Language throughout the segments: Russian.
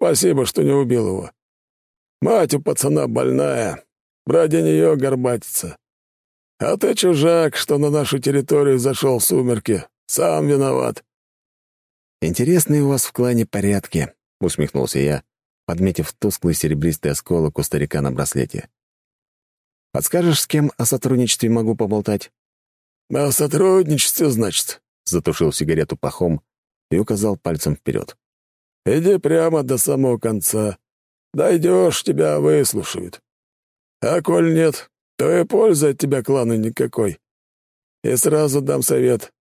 Спасибо, что не убил его. Мать у пацана больная, ради нее горбатится. А ты чужак, что на нашу территорию зашел в сумерки. Сам виноват». «Интересные у вас в клане порядки», — усмехнулся я, подметив тусклый серебристый осколок у старика на браслете. «Подскажешь, с кем о сотрудничестве могу поболтать?» «О сотрудничестве, значит», — затушил сигарету пахом и указал пальцем вперед. «Иди прямо до самого конца. Дойдешь, тебя выслушают. А коль нет, то и пользы от тебя клану никакой. И сразу дам совет.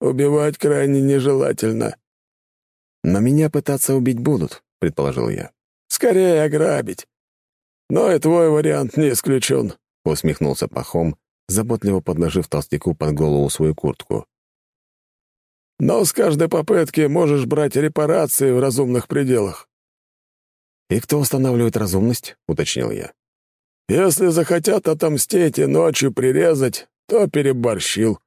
Убивать крайне нежелательно». «Но меня пытаться убить будут», — предположил я. «Скорее ограбить. Но и твой вариант не исключен», — усмехнулся Пахом, заботливо подложив толстяку под голову свою куртку. «Но с каждой попытки можешь брать репарации в разумных пределах». «И кто устанавливает разумность?» — уточнил я. Если захотят отомстить и ночью прирезать, то переборщил».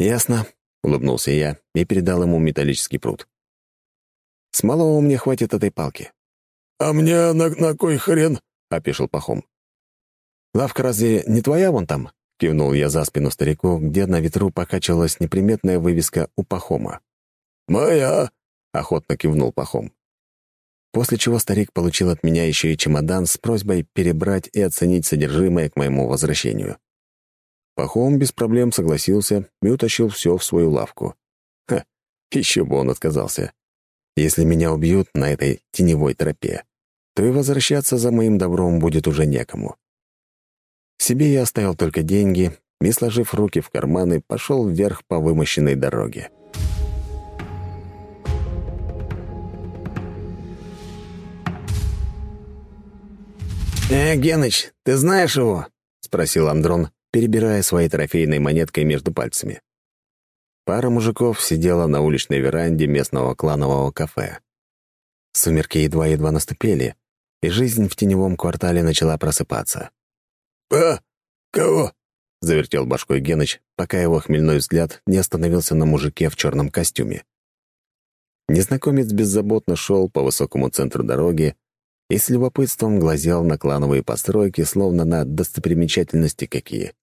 «Ясно», — улыбнулся я и передал ему металлический пруд. «С малого мне хватит этой палки». «А мне на, на кой хрен?» — опешил Пахом. «Лавка разве не твоя вон там?» — кивнул я за спину старику, где на ветру покачивалась неприметная вывеска у Пахома. «Моя!» — охотно кивнул Пахом после чего старик получил от меня еще и чемодан с просьбой перебрать и оценить содержимое к моему возвращению. Пахом без проблем согласился и утащил все в свою лавку. Ха, еще бы он отказался. Если меня убьют на этой теневой тропе, то и возвращаться за моим добром будет уже некому. Себе я оставил только деньги и, сложив руки в карманы, пошел вверх по вымощенной дороге. «Э, Геныч, ты знаешь его?» — спросил Андрон, перебирая своей трофейной монеткой между пальцами. Пара мужиков сидела на уличной веранде местного кланового кафе. Сумерки едва-едва наступили, и жизнь в теневом квартале начала просыпаться. «А? Кого?» — завертел башкой Геныч, пока его хмельной взгляд не остановился на мужике в черном костюме. Незнакомец беззаботно шел по высокому центру дороги, и с любопытством глазел на клановые постройки, словно на достопримечательности какие.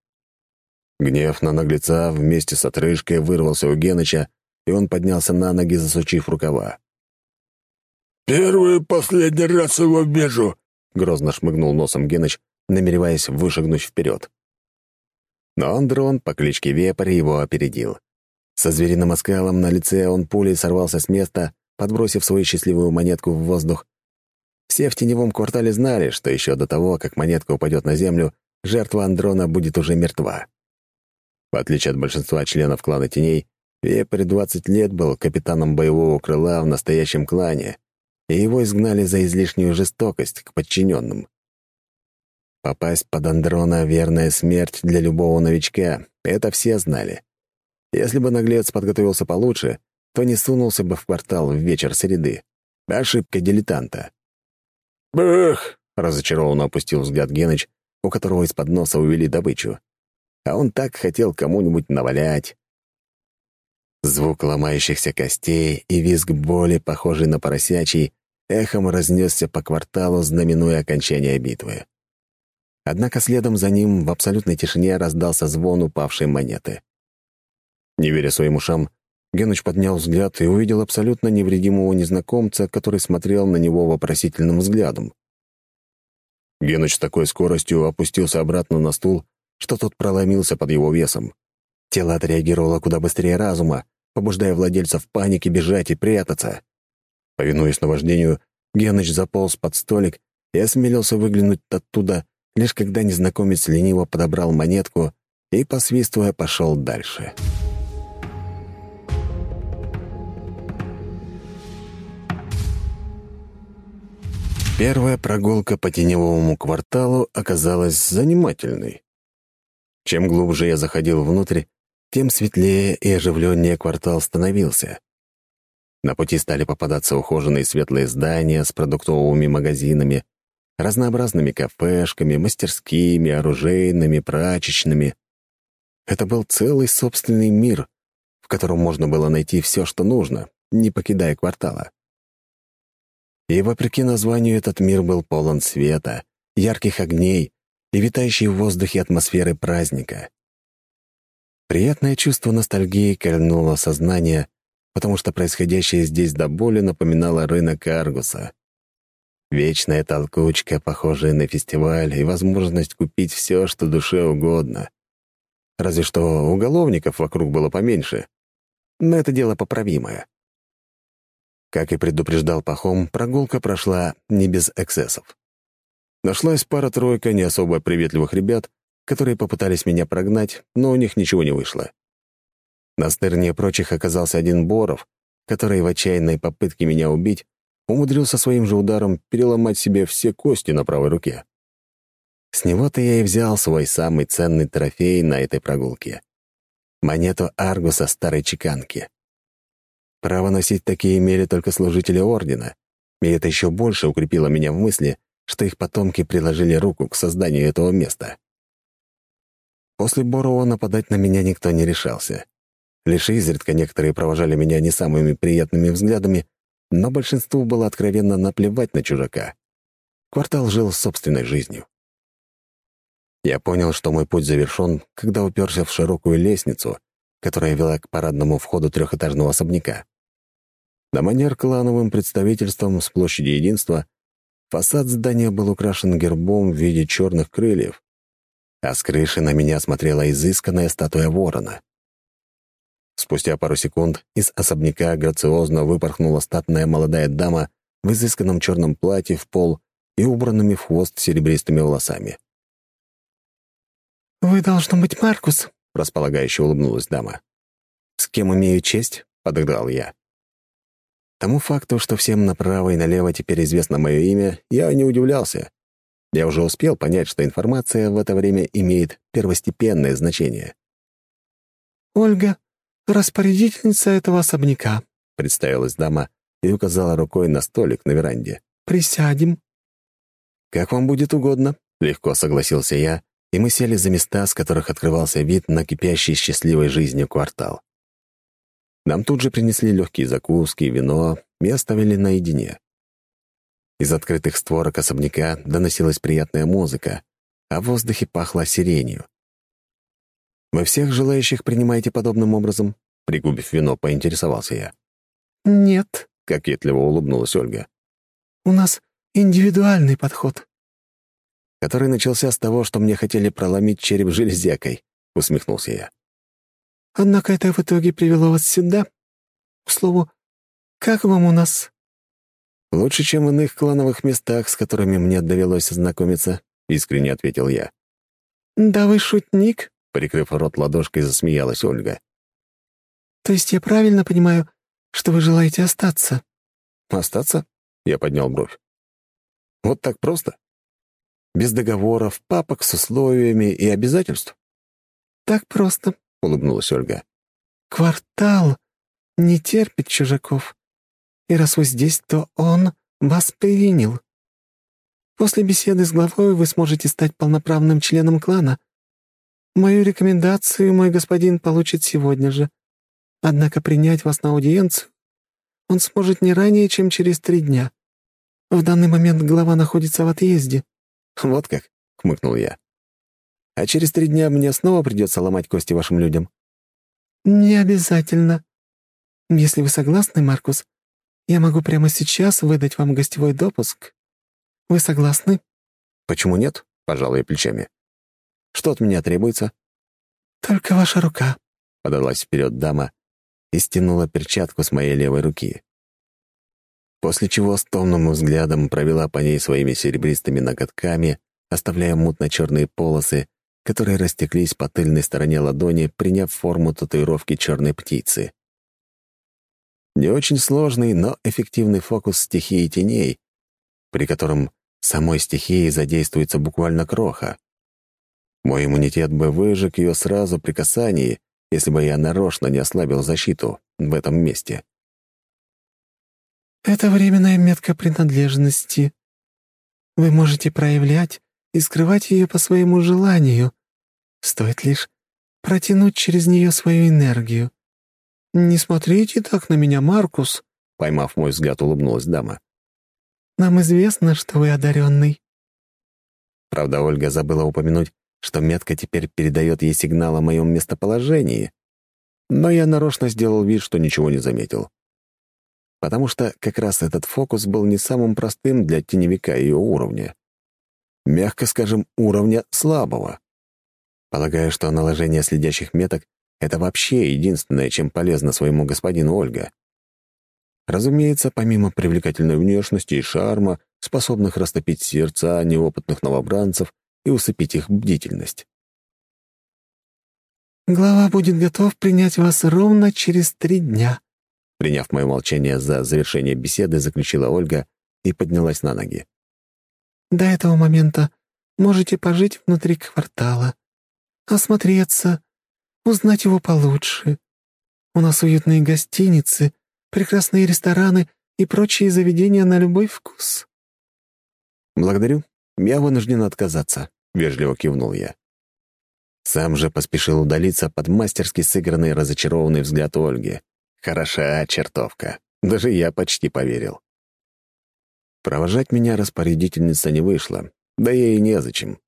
Гнев на наглеца вместе с отрыжкой вырвался у Геныча, и он поднялся на ноги, засучив рукава. «Первый и последний раз его вижу!» — грозно шмыгнул носом Геныч, намереваясь вышагнуть вперед. Но Андрон по кличке Вепрь его опередил. Со звериным оскалом на лице он пулей сорвался с места, подбросив свою счастливую монетку в воздух, все в теневом квартале знали, что еще до того, как монетка упадет на землю, жертва Андрона будет уже мертва. В отличие от большинства членов клана теней, Вепрь 20 лет был капитаном боевого крыла в настоящем клане, и его изгнали за излишнюю жестокость к подчиненным. Попасть под Андрона — верная смерть для любого новичка, это все знали. Если бы наглец подготовился получше, то не сунулся бы в квартал в вечер среды. Ошибка дилетанта. «Бэх!» — разочарованно опустил взгляд Геныч, у которого из-под носа увели добычу. А он так хотел кому-нибудь навалять. Звук ломающихся костей и визг боли, похожий на поросячий, эхом разнесся по кварталу, знаменуя окончание битвы. Однако следом за ним в абсолютной тишине раздался звон упавшей монеты. Не веря своим ушам, Геныч поднял взгляд и увидел абсолютно невредимого незнакомца, который смотрел на него вопросительным взглядом. Геныч с такой скоростью опустился обратно на стул, что тот проломился под его весом. Тело отреагировало куда быстрее разума, побуждая владельца в панике бежать и прятаться. Повинуясь наваждению, Геныч заполз под столик и осмелился выглянуть оттуда, лишь когда незнакомец лениво подобрал монетку и, посвистывая, пошел дальше. Первая прогулка по теневому кварталу оказалась занимательной. Чем глубже я заходил внутрь, тем светлее и оживленнее квартал становился. На пути стали попадаться ухоженные светлые здания с продуктовыми магазинами, разнообразными кафешками, мастерскими, оружейными, прачечными. Это был целый собственный мир, в котором можно было найти все, что нужно, не покидая квартала. И, вопреки названию, этот мир был полон света, ярких огней и витающей в воздухе атмосферы праздника. Приятное чувство ностальгии кольнуло сознание, потому что происходящее здесь до боли напоминало рынок Аргуса. Вечная толкучка, похожая на фестиваль, и возможность купить все, что душе угодно. Разве что уголовников вокруг было поменьше. Но это дело поправимое. Как и предупреждал Пахом, прогулка прошла не без эксцессов. Нашлась пара-тройка не особо приветливых ребят, которые попытались меня прогнать, но у них ничего не вышло. Настырнее прочих оказался один Боров, который в отчаянной попытке меня убить умудрился своим же ударом переломать себе все кости на правой руке. С него-то я и взял свой самый ценный трофей на этой прогулке — монету Аргуса старой чеканки. Право носить такие имели только служители Ордена, и это еще больше укрепило меня в мысли, что их потомки приложили руку к созданию этого места. После Борова нападать на меня никто не решался. Лишь изредка некоторые провожали меня не самыми приятными взглядами, но большинству было откровенно наплевать на чужака. Квартал жил собственной жизнью. Я понял, что мой путь завершен, когда уперся в широкую лестницу, которая вела к парадному входу трехэтажного особняка. На манер клановым представительством с площади Единства фасад здания был украшен гербом в виде черных крыльев, а с крыши на меня смотрела изысканная статуя ворона. Спустя пару секунд из особняка грациозно выпорхнула статная молодая дама в изысканном черном платье в пол и убранными в хвост серебристыми волосами. «Вы, должно быть, Маркус», — располагающе улыбнулась дама. «С кем имею честь?» — подогнал я. Тому факту, что всем направо и налево теперь известно мое имя, я не удивлялся. Я уже успел понять, что информация в это время имеет первостепенное значение. «Ольга, распорядительница этого особняка», — представилась дама и указала рукой на столик на веранде. «Присядем». «Как вам будет угодно», — легко согласился я, и мы сели за места, с которых открывался вид на кипящий счастливой жизнью квартал. Нам тут же принесли легкие закуски, вино и оставили наедине. Из открытых створок особняка доносилась приятная музыка, а в воздухе пахло сиренью. «Вы всех желающих принимаете подобным образом?» Пригубив вино, поинтересовался я. «Нет», — кокетливо улыбнулась Ольга. «У нас индивидуальный подход». «Который начался с того, что мне хотели проломить череп железякой», — усмехнулся я. «Однако это в итоге привело вас сюда. К слову, как вам у нас?» «Лучше, чем в иных клановых местах, с которыми мне довелось ознакомиться», — искренне ответил я. «Да вы шутник», — прикрыв рот ладошкой, засмеялась Ольга. «То есть я правильно понимаю, что вы желаете остаться?» «Остаться?» — я поднял бровь. «Вот так просто? Без договоров, папок с условиями и обязательств?» «Так просто», — улыбнулась Ольга. «Квартал не терпит чужаков. И раз вы здесь, то он вас принял. После беседы с главой вы сможете стать полноправным членом клана. Мою рекомендацию мой господин получит сегодня же. Однако принять вас на аудиенцию он сможет не ранее, чем через три дня. В данный момент глава находится в отъезде». «Вот как?» — хмыкнул я. «А через три дня мне снова придется ломать кости вашим людям?» «Не обязательно. Если вы согласны, Маркус, я могу прямо сейчас выдать вам гостевой допуск. Вы согласны?» «Почему нет?» — пожал я плечами. «Что от меня требуется?» «Только ваша рука», — подалась вперед дама и стянула перчатку с моей левой руки. После чего с томным взглядом провела по ней своими серебристыми ноготками, оставляя мутно-черные полосы, которые растеклись по тыльной стороне ладони, приняв форму татуировки черной птицы. Не очень сложный, но эффективный фокус стихии теней, при котором самой стихией задействуется буквально кроха. Мой иммунитет бы выжег ее сразу при касании, если бы я нарочно не ослабил защиту в этом месте. «Это временная метка принадлежности. Вы можете проявлять и скрывать ее по своему желанию. Стоит лишь протянуть через нее свою энергию. «Не смотрите так на меня, Маркус», — поймав мой взгляд, улыбнулась дама. Нам известно, что вы одаренный». Правда, Ольга забыла упомянуть, что метка теперь передает ей сигнал о моем местоположении. Но я нарочно сделал вид, что ничего не заметил. Потому что как раз этот фокус был не самым простым для теневика ее уровня. Мягко скажем, уровня слабого. Полагаю, что наложение следящих меток — это вообще единственное, чем полезно своему господину Ольга. Разумеется, помимо привлекательной внешности и шарма, способных растопить сердца неопытных новобранцев и усыпить их бдительность. «Глава будет готов принять вас ровно через три дня», приняв мое молчание за завершение беседы, заключила Ольга и поднялась на ноги. «До этого момента можете пожить внутри квартала, осмотреться, узнать его получше. У нас уютные гостиницы, прекрасные рестораны и прочие заведения на любой вкус». «Благодарю. Я вынужден отказаться», — вежливо кивнул я. Сам же поспешил удалиться под мастерски сыгранный разочарованный взгляд Ольги. Хороша чертовка. Даже я почти поверил. Провожать меня распорядительница не вышла, да ей незачем.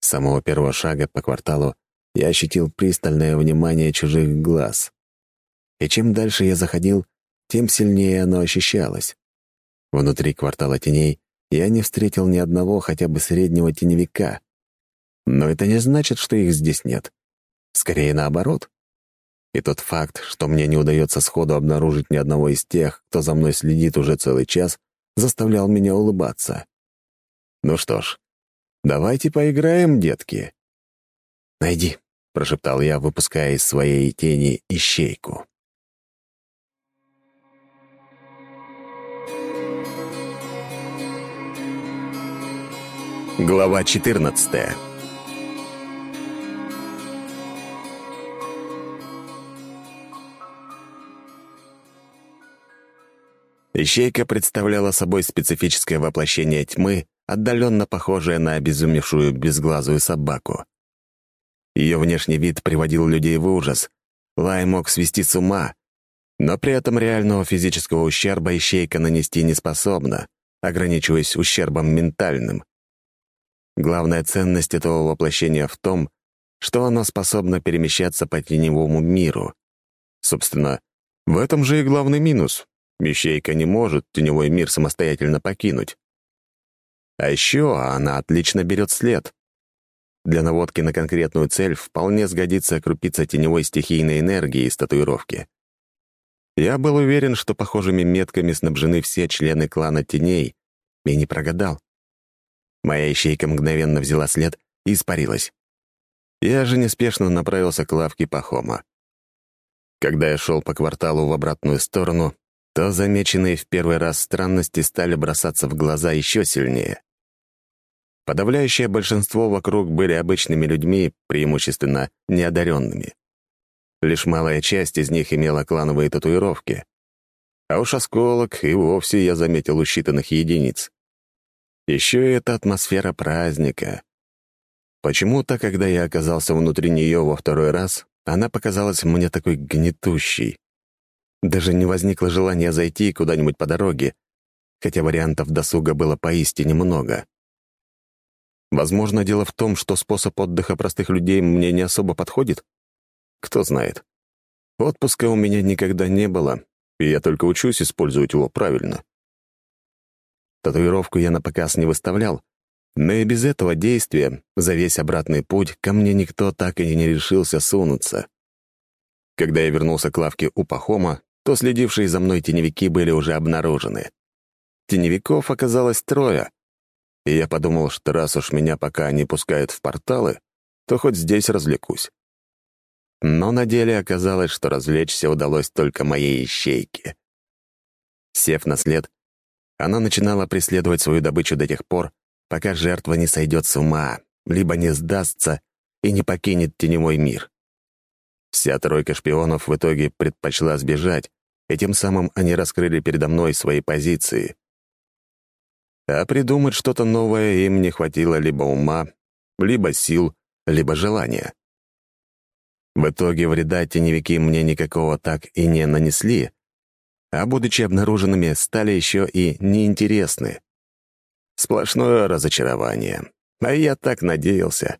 С самого первого шага по кварталу я ощутил пристальное внимание чужих глаз. И чем дальше я заходил, тем сильнее оно ощущалось. Внутри квартала теней я не встретил ни одного хотя бы среднего теневика. Но это не значит, что их здесь нет. Скорее наоборот. И тот факт, что мне не удается сходу обнаружить ни одного из тех, кто за мной следит уже целый час, заставлял меня улыбаться. Ну что ж, давайте поиграем, детки. «Найди», — прошептал я, выпуская из своей тени ищейку. Глава 14 Ищейка представляла собой специфическое воплощение тьмы, отдаленно похожее на обезумевшую безглазую собаку. Ее внешний вид приводил людей в ужас. Лай мог свести с ума, но при этом реального физического ущерба ищейка нанести не способна, ограничиваясь ущербом ментальным. Главная ценность этого воплощения в том, что оно способно перемещаться по теневому миру. Собственно, в этом же и главный минус. Ищейка не может теневой мир самостоятельно покинуть. А еще она отлично берет след. Для наводки на конкретную цель вполне сгодится крупица теневой стихийной энергии из татуировки. Я был уверен, что похожими метками снабжены все члены клана теней, и не прогадал. Моя ищейка мгновенно взяла след и испарилась. Я же неспешно направился к лавке Пахома. Когда я шел по кварталу в обратную сторону, то замеченные в первый раз странности стали бросаться в глаза еще сильнее. Подавляющее большинство вокруг были обычными людьми, преимущественно неодаренными. Лишь малая часть из них имела клановые татуировки. А уж осколок и вовсе я заметил у считанных единиц. Еще и эта атмосфера праздника. Почему-то, когда я оказался внутри нее во второй раз, она показалась мне такой гнетущей. Даже не возникло желания зайти куда-нибудь по дороге, хотя вариантов досуга было поистине много. Возможно, дело в том, что способ отдыха простых людей мне не особо подходит? Кто знает. Отпуска у меня никогда не было, и я только учусь использовать его правильно. Татуировку я на показ не выставлял, но и без этого действия за весь обратный путь ко мне никто так и не решился сунуться. Когда я вернулся к лавке у Пахома, то следившие за мной теневики были уже обнаружены. Теневиков оказалось трое, и я подумал, что раз уж меня пока не пускают в порталы, то хоть здесь развлекусь. Но на деле оказалось, что развлечься удалось только моей ищейке. Сев на след, она начинала преследовать свою добычу до тех пор, пока жертва не сойдет с ума, либо не сдастся и не покинет теневой мир. Вся тройка шпионов в итоге предпочла сбежать, и тем самым они раскрыли передо мной свои позиции. А придумать что-то новое им не хватило либо ума, либо сил, либо желания. В итоге вреда теневики мне никакого так и не нанесли, а, будучи обнаруженными, стали еще и неинтересны. Сплошное разочарование. А я так надеялся.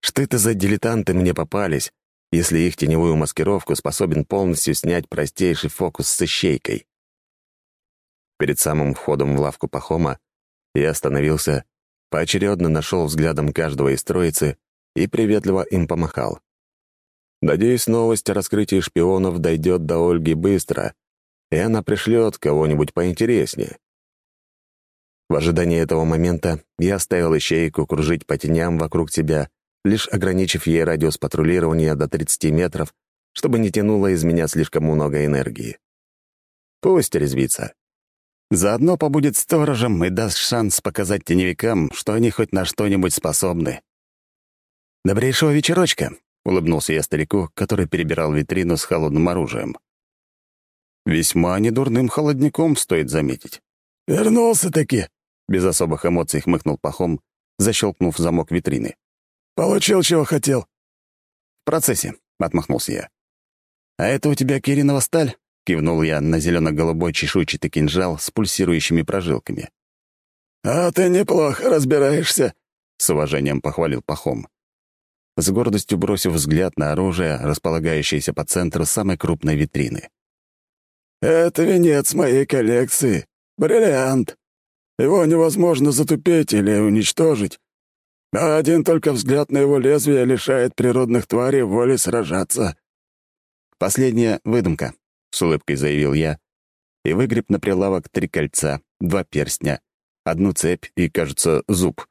Что это за дилетанты мне попались, если их теневую маскировку способен полностью снять простейший фокус с ищейкой? Перед самым входом в лавку Пахома я остановился, поочередно нашел взглядом каждого из троицы и приветливо им помахал. Надеюсь, новость о раскрытии шпионов дойдет до Ольги быстро, и она пришлет кого-нибудь поинтереснее. В ожидании этого момента я оставил ищейку кружить по теням вокруг себя, лишь ограничив ей радиус патрулирования до 30 метров, чтобы не тянуло из меня слишком много энергии. Пусть резвится. Заодно побудет сторожем и даст шанс показать теневикам, что они хоть на что-нибудь способны. «Добрейшего вечерочка!» — улыбнулся я старику, который перебирал витрину с холодным оружием. Весьма недурным холодником, стоит заметить. «Вернулся-таки!» Без особых эмоций хмыкнул Пахом, защелкнув замок витрины. «Получил, чего хотел». «В процессе», — отмахнулся я. «А это у тебя Киринова сталь?» — кивнул я на зелено-голубой чешуйчатый кинжал с пульсирующими прожилками. «А ты неплохо разбираешься», — с уважением похвалил Пахом. С гордостью бросив взгляд на оружие, располагающееся по центру самой крупной витрины. «Это венец моей коллекции. Бриллиант. Его невозможно затупить или уничтожить. А один только взгляд на его лезвие лишает природных тварей воли сражаться. «Последняя выдумка», — с улыбкой заявил я, и выгреб на прилавок три кольца, два перстня, одну цепь и, кажется, зуб.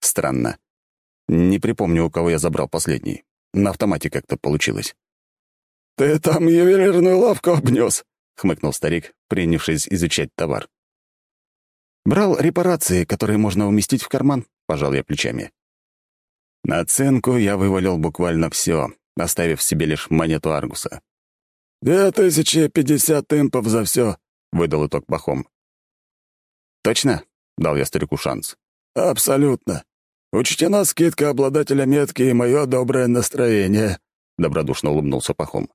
Странно. Не припомню, у кого я забрал последний. На автомате как-то получилось. «Ты там ювелирную лавку обнес», — хмыкнул старик, принявшись изучать товар. Брал репарации, которые можно уместить в карман, пожал я плечами. На оценку я вывалил буквально все, оставив себе лишь монету Аргуса. «Две тысячи пятьдесят импов за все», — выдал итог Пахом. «Точно?» — дал я старику шанс. «Абсолютно. Учтена скидка обладателя метки и мое доброе настроение», — добродушно улыбнулся Пахом.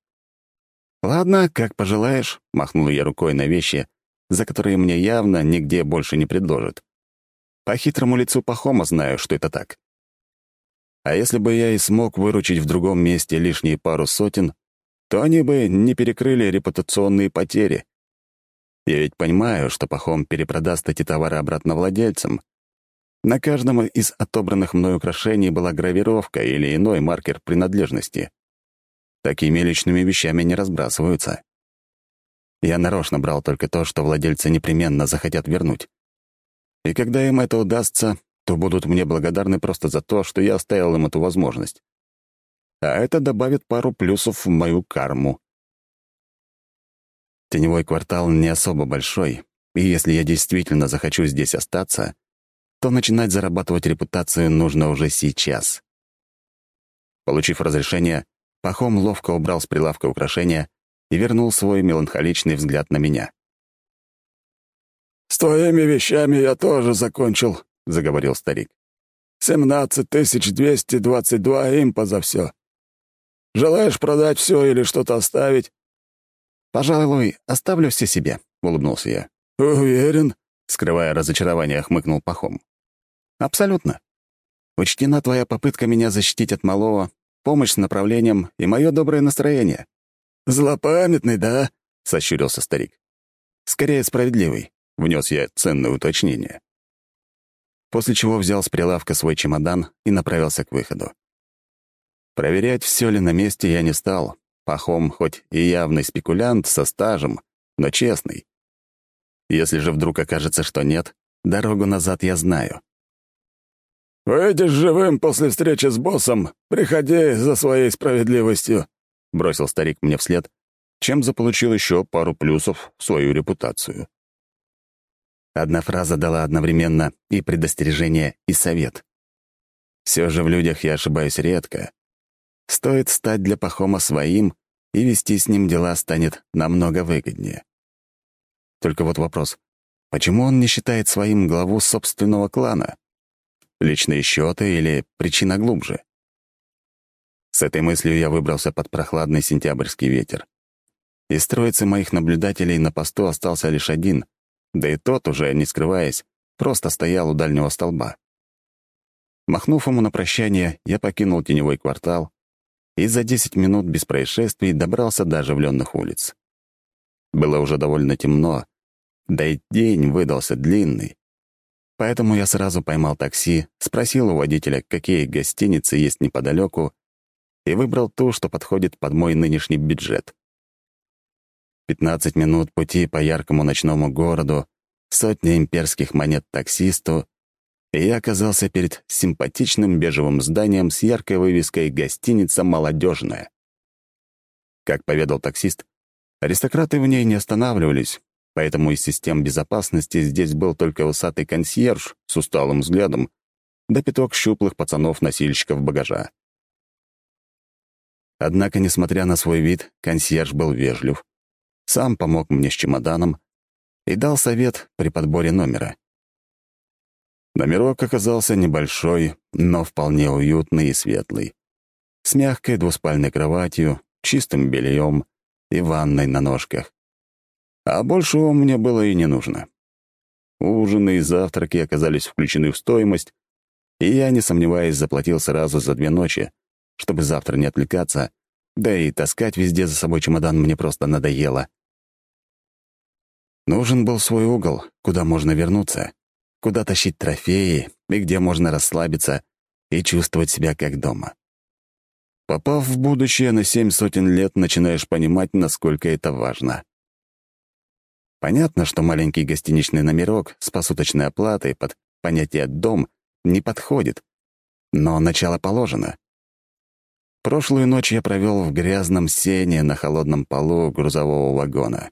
«Ладно, как пожелаешь», — махнул я рукой на вещи, за которые мне явно нигде больше не предложат. По хитрому лицу Пахома знаю, что это так. А если бы я и смог выручить в другом месте лишние пару сотен, то они бы не перекрыли репутационные потери. Я ведь понимаю, что Пахом перепродаст эти товары обратно владельцам. На каждом из отобранных мной украшений была гравировка или иной маркер принадлежности. Такими личными вещами не разбрасываются. Я нарочно брал только то, что владельцы непременно захотят вернуть. И когда им это удастся, то будут мне благодарны просто за то, что я оставил им эту возможность. А это добавит пару плюсов в мою карму. Теневой квартал не особо большой, и если я действительно захочу здесь остаться, то начинать зарабатывать репутацию нужно уже сейчас. Получив разрешение, Пахом ловко убрал с прилавка украшения и вернул свой меланхоличный взгляд на меня. «С твоими вещами я тоже закончил», — заговорил старик. «Семнадцать тысяч двести двадцать два импа за все. Желаешь продать все или что-то оставить?» «Пожалуй, оставлю все себе», — улыбнулся я. «Уверен?» — скрывая разочарование, хмыкнул Пахом. «Абсолютно. Учтена твоя попытка меня защитить от малого, помощь с направлением и мое доброе настроение. «Злопамятный, да?» — сощурился старик. «Скорее справедливый», — внес я ценное уточнение. После чего взял с прилавка свой чемодан и направился к выходу. Проверять, все ли на месте, я не стал. Пахом хоть и явный спекулянт со стажем, но честный. Если же вдруг окажется, что нет, дорогу назад я знаю. «Выйдешь живым после встречи с боссом, приходи за своей справедливостью», — бросил старик мне вслед, чем заполучил еще пару плюсов в свою репутацию. Одна фраза дала одновременно и предостережение, и совет. Все же в людях я ошибаюсь редко. Стоит стать для Пахома своим, и вести с ним дела станет намного выгоднее. Только вот вопрос, почему он не считает своим главу собственного клана? Личные счеты или причина глубже? С этой мыслью я выбрался под прохладный сентябрьский ветер. Из троицы моих наблюдателей на посту остался лишь один, да и тот, уже не скрываясь, просто стоял у дальнего столба. Махнув ему на прощание, я покинул теневой квартал и за 10 минут без происшествий добрался до оживленных улиц. Было уже довольно темно, да и день выдался длинный. Поэтому я сразу поймал такси, спросил у водителя, какие гостиницы есть неподалеку, и выбрал ту, что подходит под мой нынешний бюджет. 15 минут пути по яркому ночному городу, сотня имперских монет таксисту, и я оказался перед симпатичным бежевым зданием с яркой вывеской «Гостиница молодежная». Как поведал таксист, аристократы в ней не останавливались, поэтому из систем безопасности здесь был только усатый консьерж с усталым взглядом да пяток щуплых пацанов-носильщиков багажа. Однако, несмотря на свой вид, консьерж был вежлив, сам помог мне с чемоданом и дал совет при подборе номера. Номерок оказался небольшой, но вполне уютный и светлый, с мягкой двуспальной кроватью, чистым бельем и ванной на ножках. А большего мне было и не нужно. Ужины и завтраки оказались включены в стоимость, и я, не сомневаясь, заплатил сразу за две ночи, чтобы завтра не отвлекаться, да и таскать везде за собой чемодан мне просто надоело. Нужен был свой угол, куда можно вернуться, куда тащить трофеи и где можно расслабиться и чувствовать себя как дома. Попав в будущее на семь сотен лет, начинаешь понимать, насколько это важно. Понятно, что маленький гостиничный номерок с посуточной оплатой под понятие «дом» не подходит, но начало положено. Прошлую ночь я провел в грязном сене на холодном полу грузового вагона.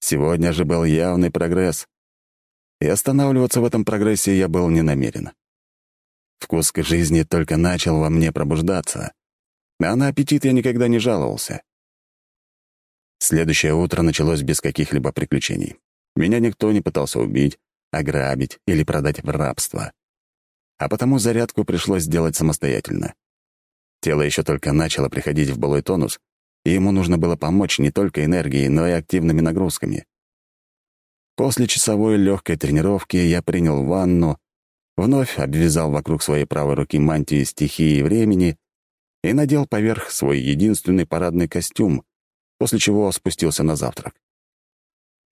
Сегодня же был явный прогресс и останавливаться в этом прогрессе я был не намерен. Вкус к жизни только начал во мне пробуждаться, а на аппетит я никогда не жаловался. Следующее утро началось без каких-либо приключений. Меня никто не пытался убить, ограбить или продать в рабство. А потому зарядку пришлось сделать самостоятельно. Тело еще только начало приходить в былой тонус, и ему нужно было помочь не только энергией, но и активными нагрузками. После часовой легкой тренировки я принял ванну, вновь обвязал вокруг своей правой руки мантию стихии времени и надел поверх свой единственный парадный костюм, после чего спустился на завтрак.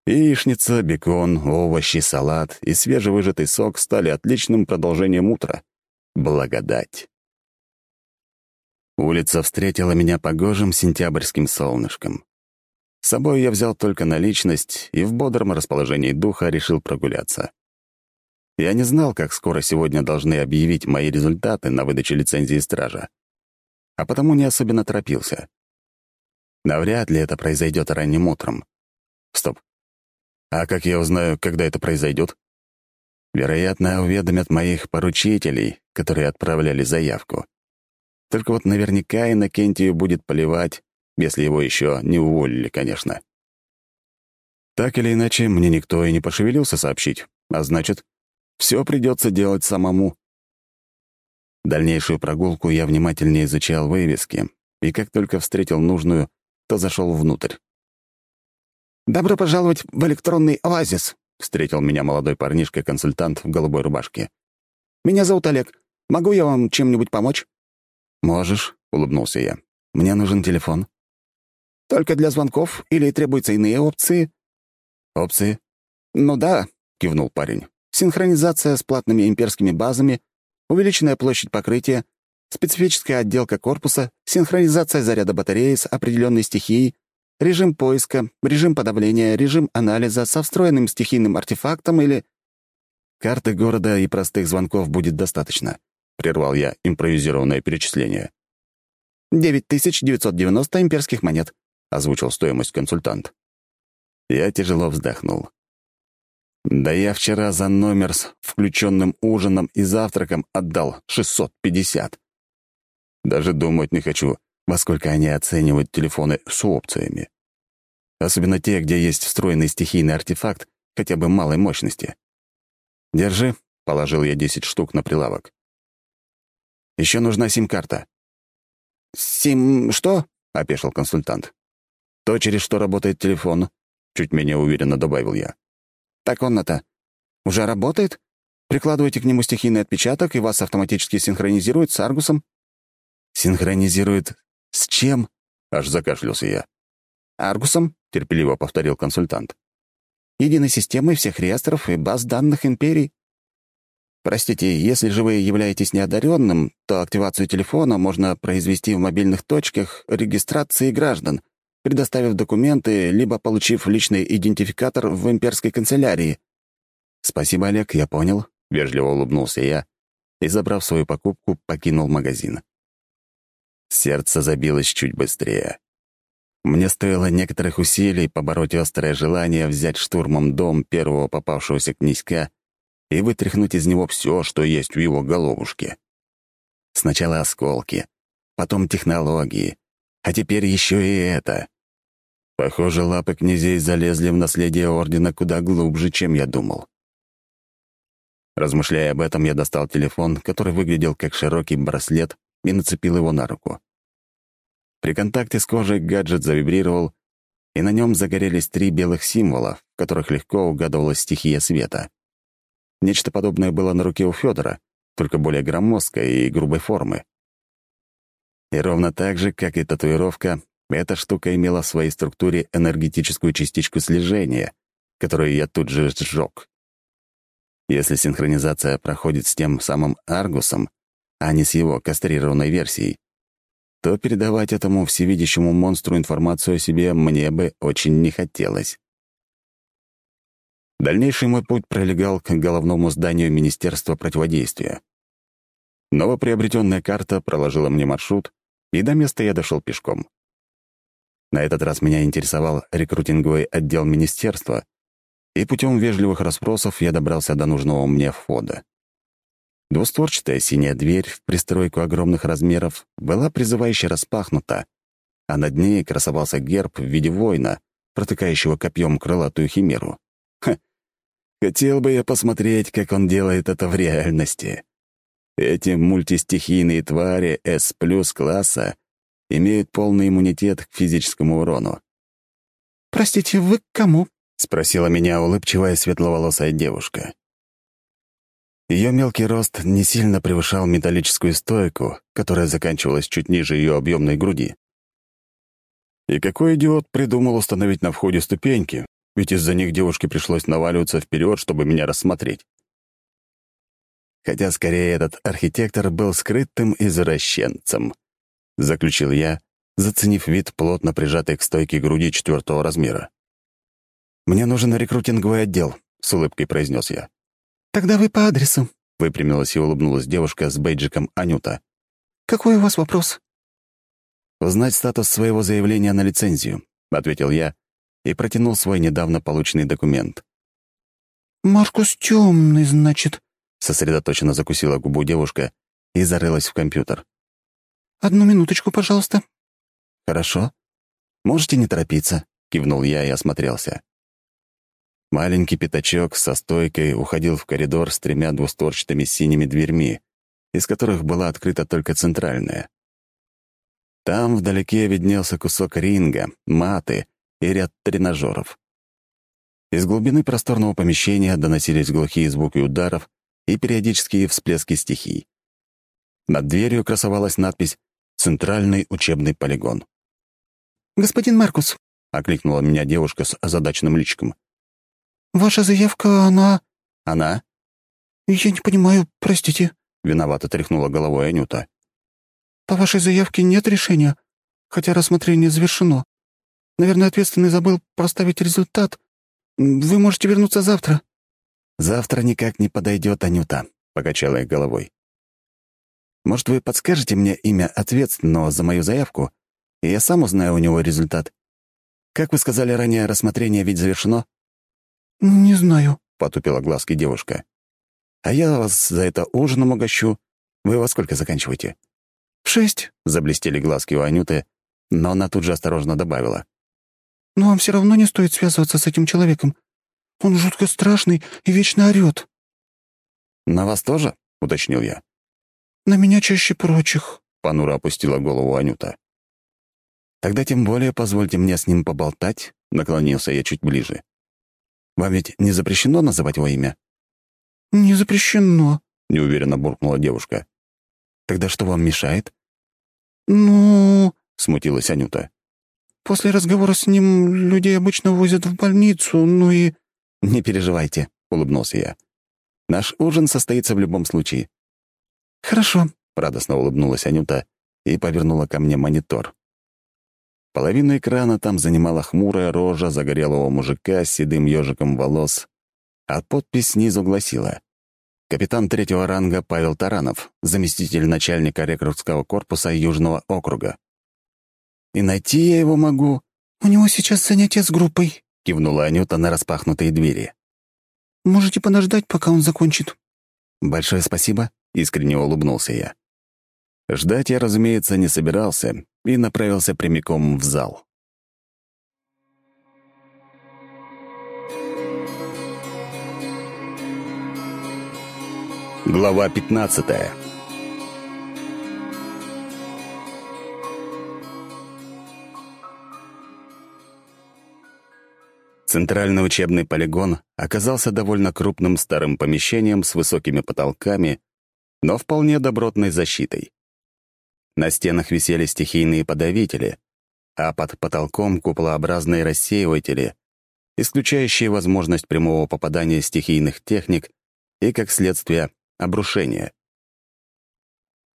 Яичница, бекон, овощи, салат и свежевыжатый сок стали отличным продолжением утра. Благодать. Улица встретила меня погожим сентябрьским солнышком. С собой я взял только наличность и в бодром расположении духа решил прогуляться. Я не знал, как скоро сегодня должны объявить мои результаты на выдаче лицензии стража, а потому не особенно торопился. Навряд ли это произойдет ранним утром. Стоп. А как я узнаю, когда это произойдет? Вероятно, уведомят моих поручителей, которые отправляли заявку. Только вот наверняка Иннокентию будет поливать, если его еще не уволили, конечно. Так или иначе, мне никто и не пошевелился сообщить, а значит, все придется делать самому. Дальнейшую прогулку я внимательнее изучал вывески, и как только встретил нужную, то зашел внутрь. «Добро пожаловать в электронный оазис», — встретил меня молодой парнишка-консультант в голубой рубашке. «Меня зовут Олег. Могу я вам чем-нибудь помочь?» «Можешь», — улыбнулся я. «Мне нужен телефон». Только для звонков или требуются иные опции?» «Опции?» «Ну да», — кивнул парень. «Синхронизация с платными имперскими базами, увеличенная площадь покрытия, специфическая отделка корпуса, синхронизация заряда батареи с определенной стихией, режим поиска, режим подавления, режим анализа со встроенным стихийным артефактом или...» «Карты города и простых звонков будет достаточно», — прервал я импровизированное перечисление. «9990 имперских монет», озвучил стоимость консультант. Я тяжело вздохнул. Да я вчера за номер с включенным ужином и завтраком отдал 650. Даже думать не хочу, во сколько они оценивают телефоны с опциями. Особенно те, где есть встроенный стихийный артефакт хотя бы малой мощности. «Держи», — положил я 10 штук на прилавок. Еще нужна сим-карта». «Сим... что?» — опешил консультант. То, через что работает телефон», — чуть менее уверенно добавил я. «Так он это уже работает? Прикладываете к нему стихийный отпечаток, и вас автоматически синхронизирует с Аргусом?» «Синхронизирует с чем?» — аж закашлялся я. «Аргусом», — терпеливо повторил консультант. «Единой системой всех реестров и баз данных империй. Простите, если же вы являетесь неодаренным, то активацию телефона можно произвести в мобильных точках регистрации граждан, предоставив документы, либо получив личный идентификатор в имперской канцелярии. «Спасибо, Олег, я понял», — вежливо улыбнулся я и, забрав свою покупку, покинул магазин. Сердце забилось чуть быстрее. Мне стоило некоторых усилий побороть острое желание взять штурмом дом первого попавшегося князька и вытряхнуть из него все, что есть в его головушке. Сначала осколки, потом технологии, а теперь еще и это. Похоже, лапы князей залезли в наследие Ордена куда глубже, чем я думал. Размышляя об этом, я достал телефон, который выглядел как широкий браслет, и нацепил его на руку. При контакте с кожей гаджет завибрировал, и на нем загорелись три белых символа, в которых легко угадывалась стихия света. Нечто подобное было на руке у Федора, только более громоздкой и грубой формы. И ровно так же, как и татуировка, эта штука имела в своей структуре энергетическую частичку слежения, которую я тут же сжег. Если синхронизация проходит с тем самым Аргусом, а не с его кастрированной версией, то передавать этому всевидящему монстру информацию о себе мне бы очень не хотелось. Дальнейший мой путь пролегал к головному зданию Министерства противодействия. Новоприобретенная карта проложила мне маршрут, и до места я дошел пешком. На этот раз меня интересовал рекрутинговый отдел министерства, и путем вежливых расспросов я добрался до нужного мне входа. Двустворчатая синяя дверь в пристройку огромных размеров была призывающе распахнута, а над ней красовался герб в виде воина, протыкающего копьем крылатую химеру. Ха, Хотел бы я посмотреть, как он делает это в реальности. Эти мультистихийные твари S плюс класса имеют полный иммунитет к физическому урону. «Простите, вы к кому?» — спросила меня улыбчивая светловолосая девушка. Ее мелкий рост не сильно превышал металлическую стойку, которая заканчивалась чуть ниже ее объемной груди. И какой идиот придумал установить на входе ступеньки, ведь из-за них девушке пришлось наваливаться вперед, чтобы меня рассмотреть. Хотя скорее этот архитектор был скрытым извращенцем, заключил я, заценив вид плотно прижатой к стойке груди четвертого размера. «Мне нужен рекрутинговый отдел», — с улыбкой произнес я. «Тогда вы по адресу», — выпрямилась и улыбнулась девушка с бейджиком Анюта. «Какой у вас вопрос?» «Узнать статус своего заявления на лицензию», — ответил я, и протянул свой недавно полученный документ. «Маркус темный, значит», — сосредоточенно закусила губу девушка и зарылась в компьютер. «Одну минуточку, пожалуйста». «Хорошо. Можете не торопиться», — кивнул я и осмотрелся. Маленький пятачок со стойкой уходил в коридор с тремя двусторчатыми синими дверьми, из которых была открыта только центральная. Там вдалеке виднелся кусок ринга, маты и ряд тренажеров. Из глубины просторного помещения доносились глухие звуки ударов и периодические всплески стихий. Над дверью красовалась надпись «Центральный учебный полигон». «Господин Маркус», — окликнула меня девушка с озадаченным личиком. «Ваша заявка, она...» «Она?» «Я не понимаю, простите», — виновато тряхнула головой Анюта. «По вашей заявке нет решения, хотя рассмотрение завершено. Наверное, ответственный забыл проставить результат. Вы можете вернуться завтра». «Завтра никак не подойдет, Анюта», — покачала я головой. «Может, вы подскажете мне имя ответственного за мою заявку, и я сам узнаю у него результат? Как вы сказали ранее, рассмотрение ведь завершено?» «Не знаю», — потупила глазки девушка. «А я вас за это ужином угощу. Вы во сколько заканчиваете?» «В шесть», — заблестели глазки у Анюты, но она тут же осторожно добавила. Но вам все равно не стоит связываться с этим человеком. Он жутко страшный и вечно орёт». «На вас тоже?» — уточнил я. «На меня чаще прочих», — понуро опустила голову Анюта. «Тогда тем более позвольте мне с ним поболтать», — наклонился я чуть ближе. «Вам ведь не запрещено называть его имя?» «Не запрещено», — неуверенно буркнула девушка. «Тогда что вам мешает?» «Ну...» — смутилась Анюта. «После разговора с ним людей обычно возят в больницу, ну и...» «Не переживайте», — улыбнулся я. «Наш ужин состоится в любом случае». «Хорошо», — радостно улыбнулась Анюта и повернула ко мне монитор. Половину экрана там занимала хмурая рожа загорелого мужика с седым ежиком волос, а подпись снизу гласила «Капитан третьего ранга Павел Таранов, заместитель начальника рекрутского корпуса Южного округа». «И найти я его могу...» «У него сейчас занятие с группой», — кивнула Анюта на распахнутые двери. «Можете подождать, пока он закончит». «Большое спасибо», — искренне улыбнулся я. Ждать я, разумеется, не собирался и направился прямиком в зал. Глава 15 Центральный учебный полигон оказался довольно крупным старым помещением с высокими потолками, но вполне добротной защитой. На стенах висели стихийные подавители, а под потолком куполообразные рассеиватели, исключающие возможность прямого попадания стихийных техник и, как следствие, обрушения.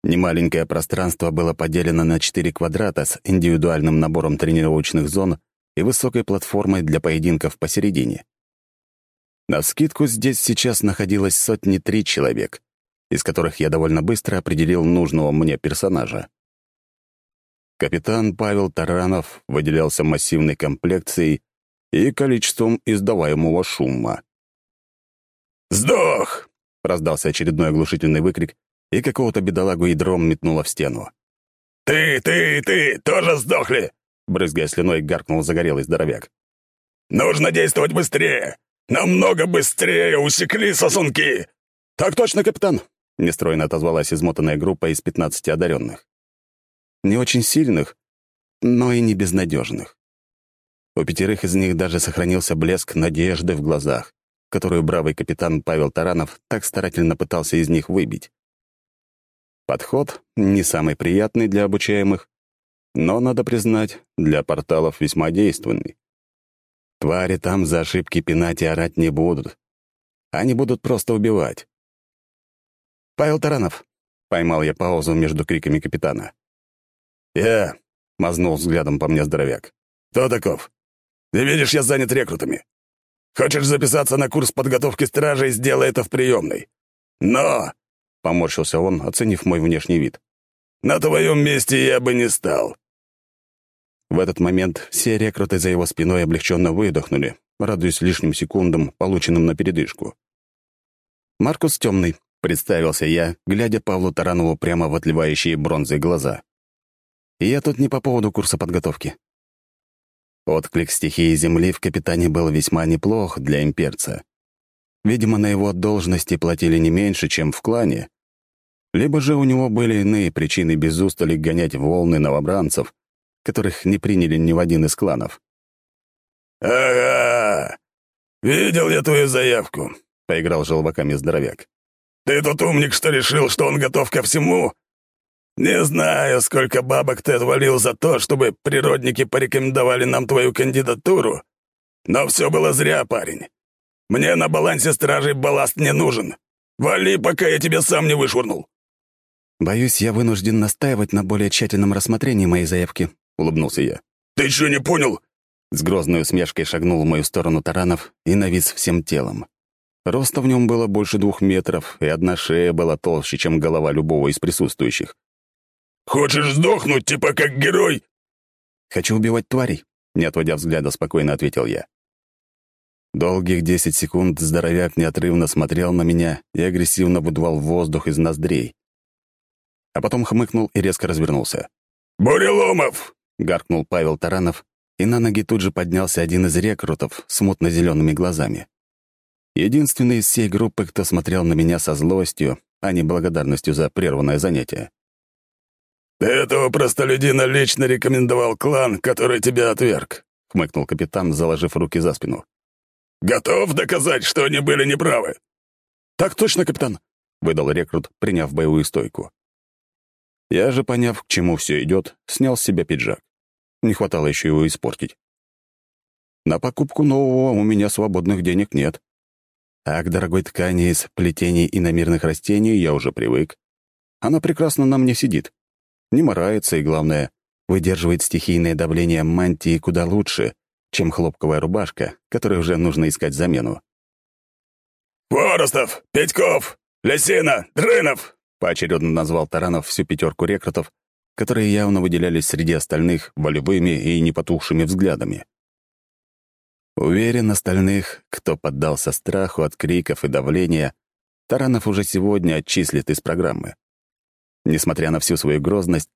Немаленькое пространство было поделено на четыре квадрата с индивидуальным набором тренировочных зон и высокой платформой для поединков посередине. На скидку здесь сейчас находилось сотни три человек, из которых я довольно быстро определил нужного мне персонажа. Капитан Павел Таранов выделялся массивной комплекцией и количеством издаваемого шума. «Сдох!» — раздался очередной оглушительный выкрик, и какого-то бедолагу ядром метнуло в стену. «Ты, ты, ты тоже сдохли!» — брызгая слюной, гаркнул загорелый здоровяк. «Нужно действовать быстрее! Намного быстрее усекли сосунки!» «Так точно, капитан!» — нестройно отозвалась измотанная группа из пятнадцати одаренных. Не очень сильных, но и не безнадежных. У пятерых из них даже сохранился блеск надежды в глазах, которую бравый капитан Павел Таранов так старательно пытался из них выбить. Подход не самый приятный для обучаемых, но, надо признать, для порталов весьма действенный. Твари там за ошибки пинать и орать не будут. Они будут просто убивать. «Павел Таранов!» — поймал я паузу между криками капитана. «Я!» — мазнул взглядом по мне здоровяк. «Кто таков? Ты видишь, я занят рекрутами. Хочешь записаться на курс подготовки стражей, сделай это в приемной. Но...» — поморщился он, оценив мой внешний вид. «На твоем месте я бы не стал». В этот момент все рекруты за его спиной облегченно выдохнули, радуясь лишним секундам, полученным на передышку. Маркус Темный, Представился я, глядя Павлу Таранову прямо в отливающие бронзой глаза. И я тут не по поводу курса подготовки. Отклик стихии Земли в капитане был весьма неплох для имперца. Видимо, на его должности платили не меньше, чем в клане. Либо же у него были иные причины без устали гонять волны новобранцев, которых не приняли ни в один из кланов. «Ага! Видел я твою заявку», — поиграл желваками здоровяк. Ты тот умник, что решил, что он готов ко всему? Не знаю, сколько бабок ты отвалил за то, чтобы природники порекомендовали нам твою кандидатуру, но все было зря, парень. Мне на балансе стражей балласт не нужен. Вали, пока я тебя сам не вышвырнул». «Боюсь, я вынужден настаивать на более тщательном рассмотрении моей заявки», — улыбнулся я. «Ты что, не понял?» С грозной усмешкой шагнул в мою сторону Таранов и навис всем телом. Роста в нем было больше двух метров, и одна шея была толще, чем голова любого из присутствующих. «Хочешь сдохнуть, типа как герой?» «Хочу убивать тварей», — не отводя взгляда, спокойно ответил я. Долгих десять секунд здоровяк неотрывно смотрел на меня и агрессивно выдувал воздух из ноздрей. А потом хмыкнул и резко развернулся. «Буреломов!» — гаркнул Павел Таранов, и на ноги тут же поднялся один из рекрутов с мутно-зелеными глазами. Единственный из всей группы, кто смотрел на меня со злостью, а не благодарностью за прерванное занятие. этого простолюдина лично рекомендовал клан, который тебя отверг», — хмыкнул капитан, заложив руки за спину. «Готов доказать, что они были неправы?» «Так точно, капитан», — выдал рекрут, приняв боевую стойку. Я же, поняв, к чему все идет, снял с себя пиджак. Не хватало еще его испортить. На покупку нового у меня свободных денег нет. А к дорогой ткани из плетений иномирных растений я уже привык. Она прекрасно на мне сидит. Не морается и, главное, выдерживает стихийное давление мантии куда лучше, чем хлопковая рубашка, которой уже нужно искать замену. «Воростов! Петьков! Лесина! Дрынов!» поочередно назвал Таранов всю пятерку рекрутов, которые явно выделялись среди остальных волевыми и непотухшими взглядами. Уверен, остальных, кто поддался страху от криков и давления, Таранов уже сегодня отчислит из программы. Несмотря на всю свою грозность,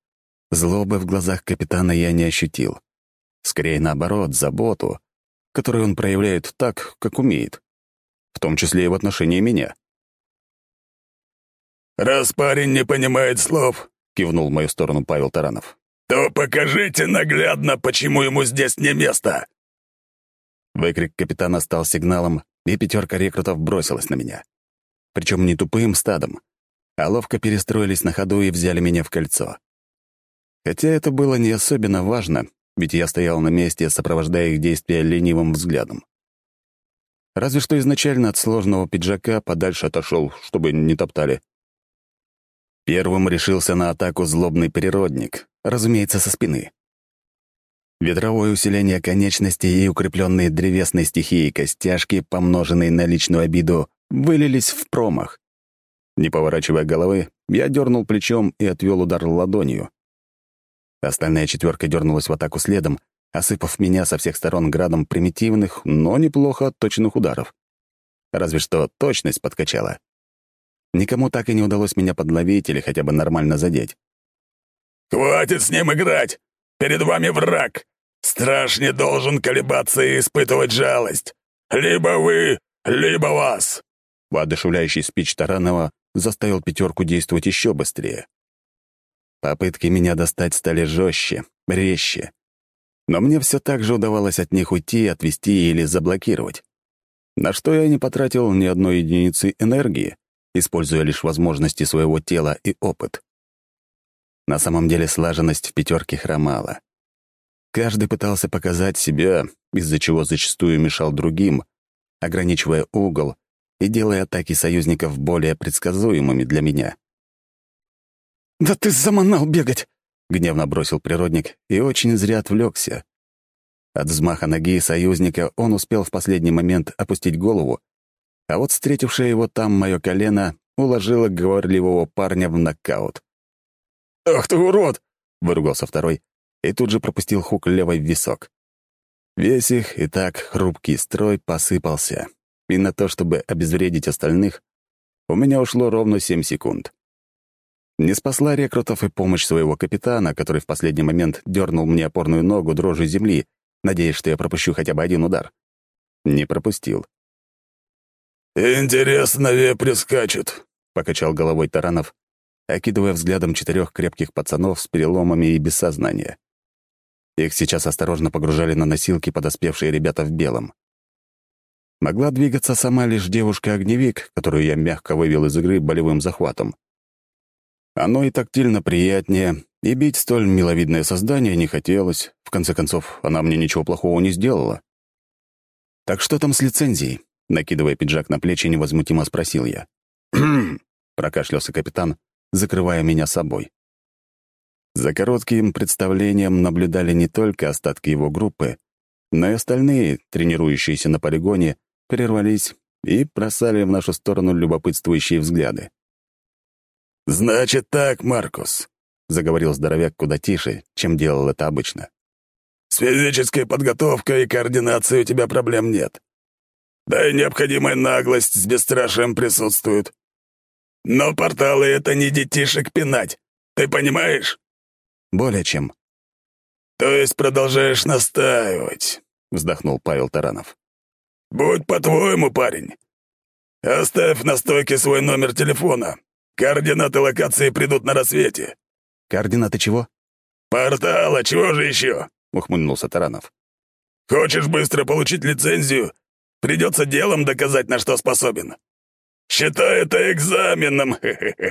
злобы в глазах капитана я не ощутил. Скорее наоборот, заботу, которую он проявляет так, как умеет, в том числе и в отношении меня. «Раз парень не понимает слов», — кивнул в мою сторону Павел Таранов, «то покажите наглядно, почему ему здесь не место». Выкрик капитана стал сигналом, и пятерка рекрутов бросилась на меня. Причем не тупым стадом, а ловко перестроились на ходу и взяли меня в кольцо. Хотя это было не особенно важно, ведь я стоял на месте, сопровождая их действия ленивым взглядом. Разве что изначально от сложного пиджака подальше отошел, чтобы не топтали. Первым решился на атаку злобный природник, разумеется, со спины. Ветровое усиление конечностей и укрепленные древесной стихией костяшки, помноженные на личную обиду, вылились в промах. Не поворачивая головы, я дернул плечом и отвел удар ладонью. Остальная четверка дернулась в атаку следом, осыпав меня со всех сторон градом примитивных, но неплохо отточенных ударов. Разве что точность подкачала. Никому так и не удалось меня подловить или хотя бы нормально задеть. «Хватит с ним играть! Перед вами враг! Страж не должен колебаться и испытывать жалость! Либо вы, либо вас!» Воодушевляющий спич Таранова заставил пятерку действовать еще быстрее. Попытки меня достать стали жестче, резче. Но мне все так же удавалось от них уйти, отвести или заблокировать. На что я не потратил ни одной единицы энергии, используя лишь возможности своего тела и опыт. На самом деле слаженность в пятерке хромала. Каждый пытался показать себя, из-за чего зачастую мешал другим, ограничивая угол и делая атаки союзников более предсказуемыми для меня. «Да ты заманал бегать!» — гневно бросил природник и очень зря отвлекся. От взмаха ноги союзника он успел в последний момент опустить голову, а вот встретившее его там мое колено уложило говорливого парня в нокаут. «Ах ты урод!» — выругался второй и тут же пропустил хук левой в висок. Весь их и так хрупкий строй посыпался, и на то, чтобы обезвредить остальных, у меня ушло ровно семь секунд. Не спасла рекрутов и помощь своего капитана, который в последний момент дернул мне опорную ногу дрожью земли, надеясь, что я пропущу хотя бы один удар. Не пропустил. «Интересно, вепри скачут», — покачал головой Таранов, окидывая взглядом четырех крепких пацанов с переломами и без сознания. Их сейчас осторожно погружали на носилки подоспевшие ребята в белом. Могла двигаться сама лишь девушка-огневик, которую я мягко вывел из игры болевым захватом. Оно и тактильно приятнее, и бить столь миловидное создание не хотелось. В конце концов, она мне ничего плохого не сделала. «Так что там с лицензией?» Накидывая пиджак на плечи, невозмутимо спросил я. «Хм!» — прокашлялся капитан, закрывая меня собой. За коротким представлением наблюдали не только остатки его группы, но и остальные, тренирующиеся на полигоне, прервались и бросали в нашу сторону любопытствующие взгляды. «Значит так, Маркус», — заговорил здоровяк куда тише, чем делал это обычно. «С физической подготовкой и координацией у тебя проблем нет. Да и необходимая наглость с бесстрашием присутствует. Но порталы — это не детишек пинать, ты понимаешь?» «Более чем». «То есть продолжаешь настаивать», — вздохнул Павел Таранов. «Будь по-твоему, парень. Оставь на стойке свой номер телефона. Координаты локации придут на рассвете. Координаты чего?» «Портала, чего же еще?» — ухмыльнулся Таранов. «Хочешь быстро получить лицензию? Придется делом доказать, на что способен. Считай это экзаменом!»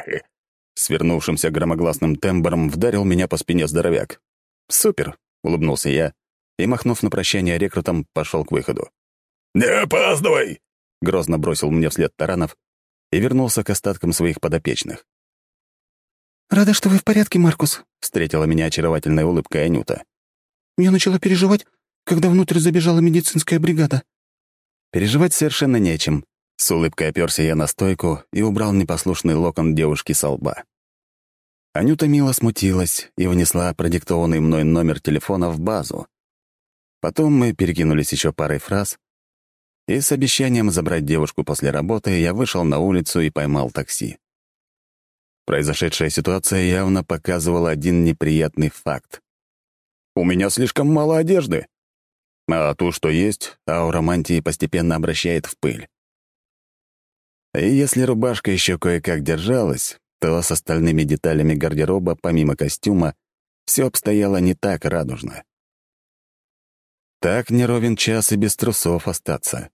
Свернувшимся громогласным тембром вдарил меня по спине здоровяк. «Супер!» — улыбнулся я и, махнув на прощание рекрутом, пошел к выходу. «Не опаздывай!» — грозно бросил мне вслед Таранов и вернулся к остаткам своих подопечных. «Рада, что вы в порядке, Маркус», — встретила меня очаровательная улыбка Анюта. «Я начала переживать, когда внутрь забежала медицинская бригада». «Переживать совершенно нечем», — с улыбкой оперся я на стойку и убрал непослушный локон девушки со лба. Анюта мило смутилась и внесла продиктованный мной номер телефона в базу. Потом мы перекинулись еще парой фраз, и с обещанием забрать девушку после работы я вышел на улицу и поймал такси. Произошедшая ситуация явно показывала один неприятный факт. У меня слишком мало одежды. А то, что есть, аура мантии постепенно обращает в пыль. И если рубашка еще кое-как держалась, то с остальными деталями гардероба, помимо костюма, все обстояло не так радужно. Так не ровен час и без трусов остаться.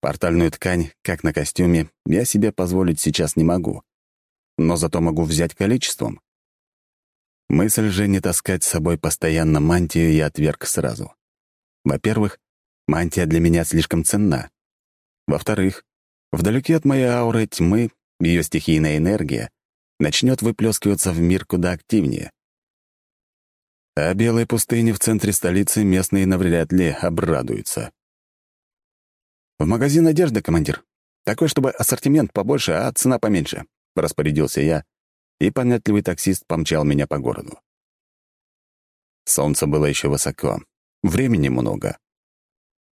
Портальную ткань, как на костюме, я себе позволить сейчас не могу. Но зато могу взять количеством. Мысль же не таскать с собой постоянно мантию я отверг сразу. Во-первых, мантия для меня слишком ценна. Во-вторых, вдалеке от моей ауры тьмы ее стихийная энергия начнет выплескиваться в мир куда активнее. А белой пустыне в центре столицы местные навряд ли обрадуются. «В магазин одежды, командир. Такой, чтобы ассортимент побольше, а цена поменьше», — распорядился я, и понятливый таксист помчал меня по городу. Солнце было еще высоко, времени много.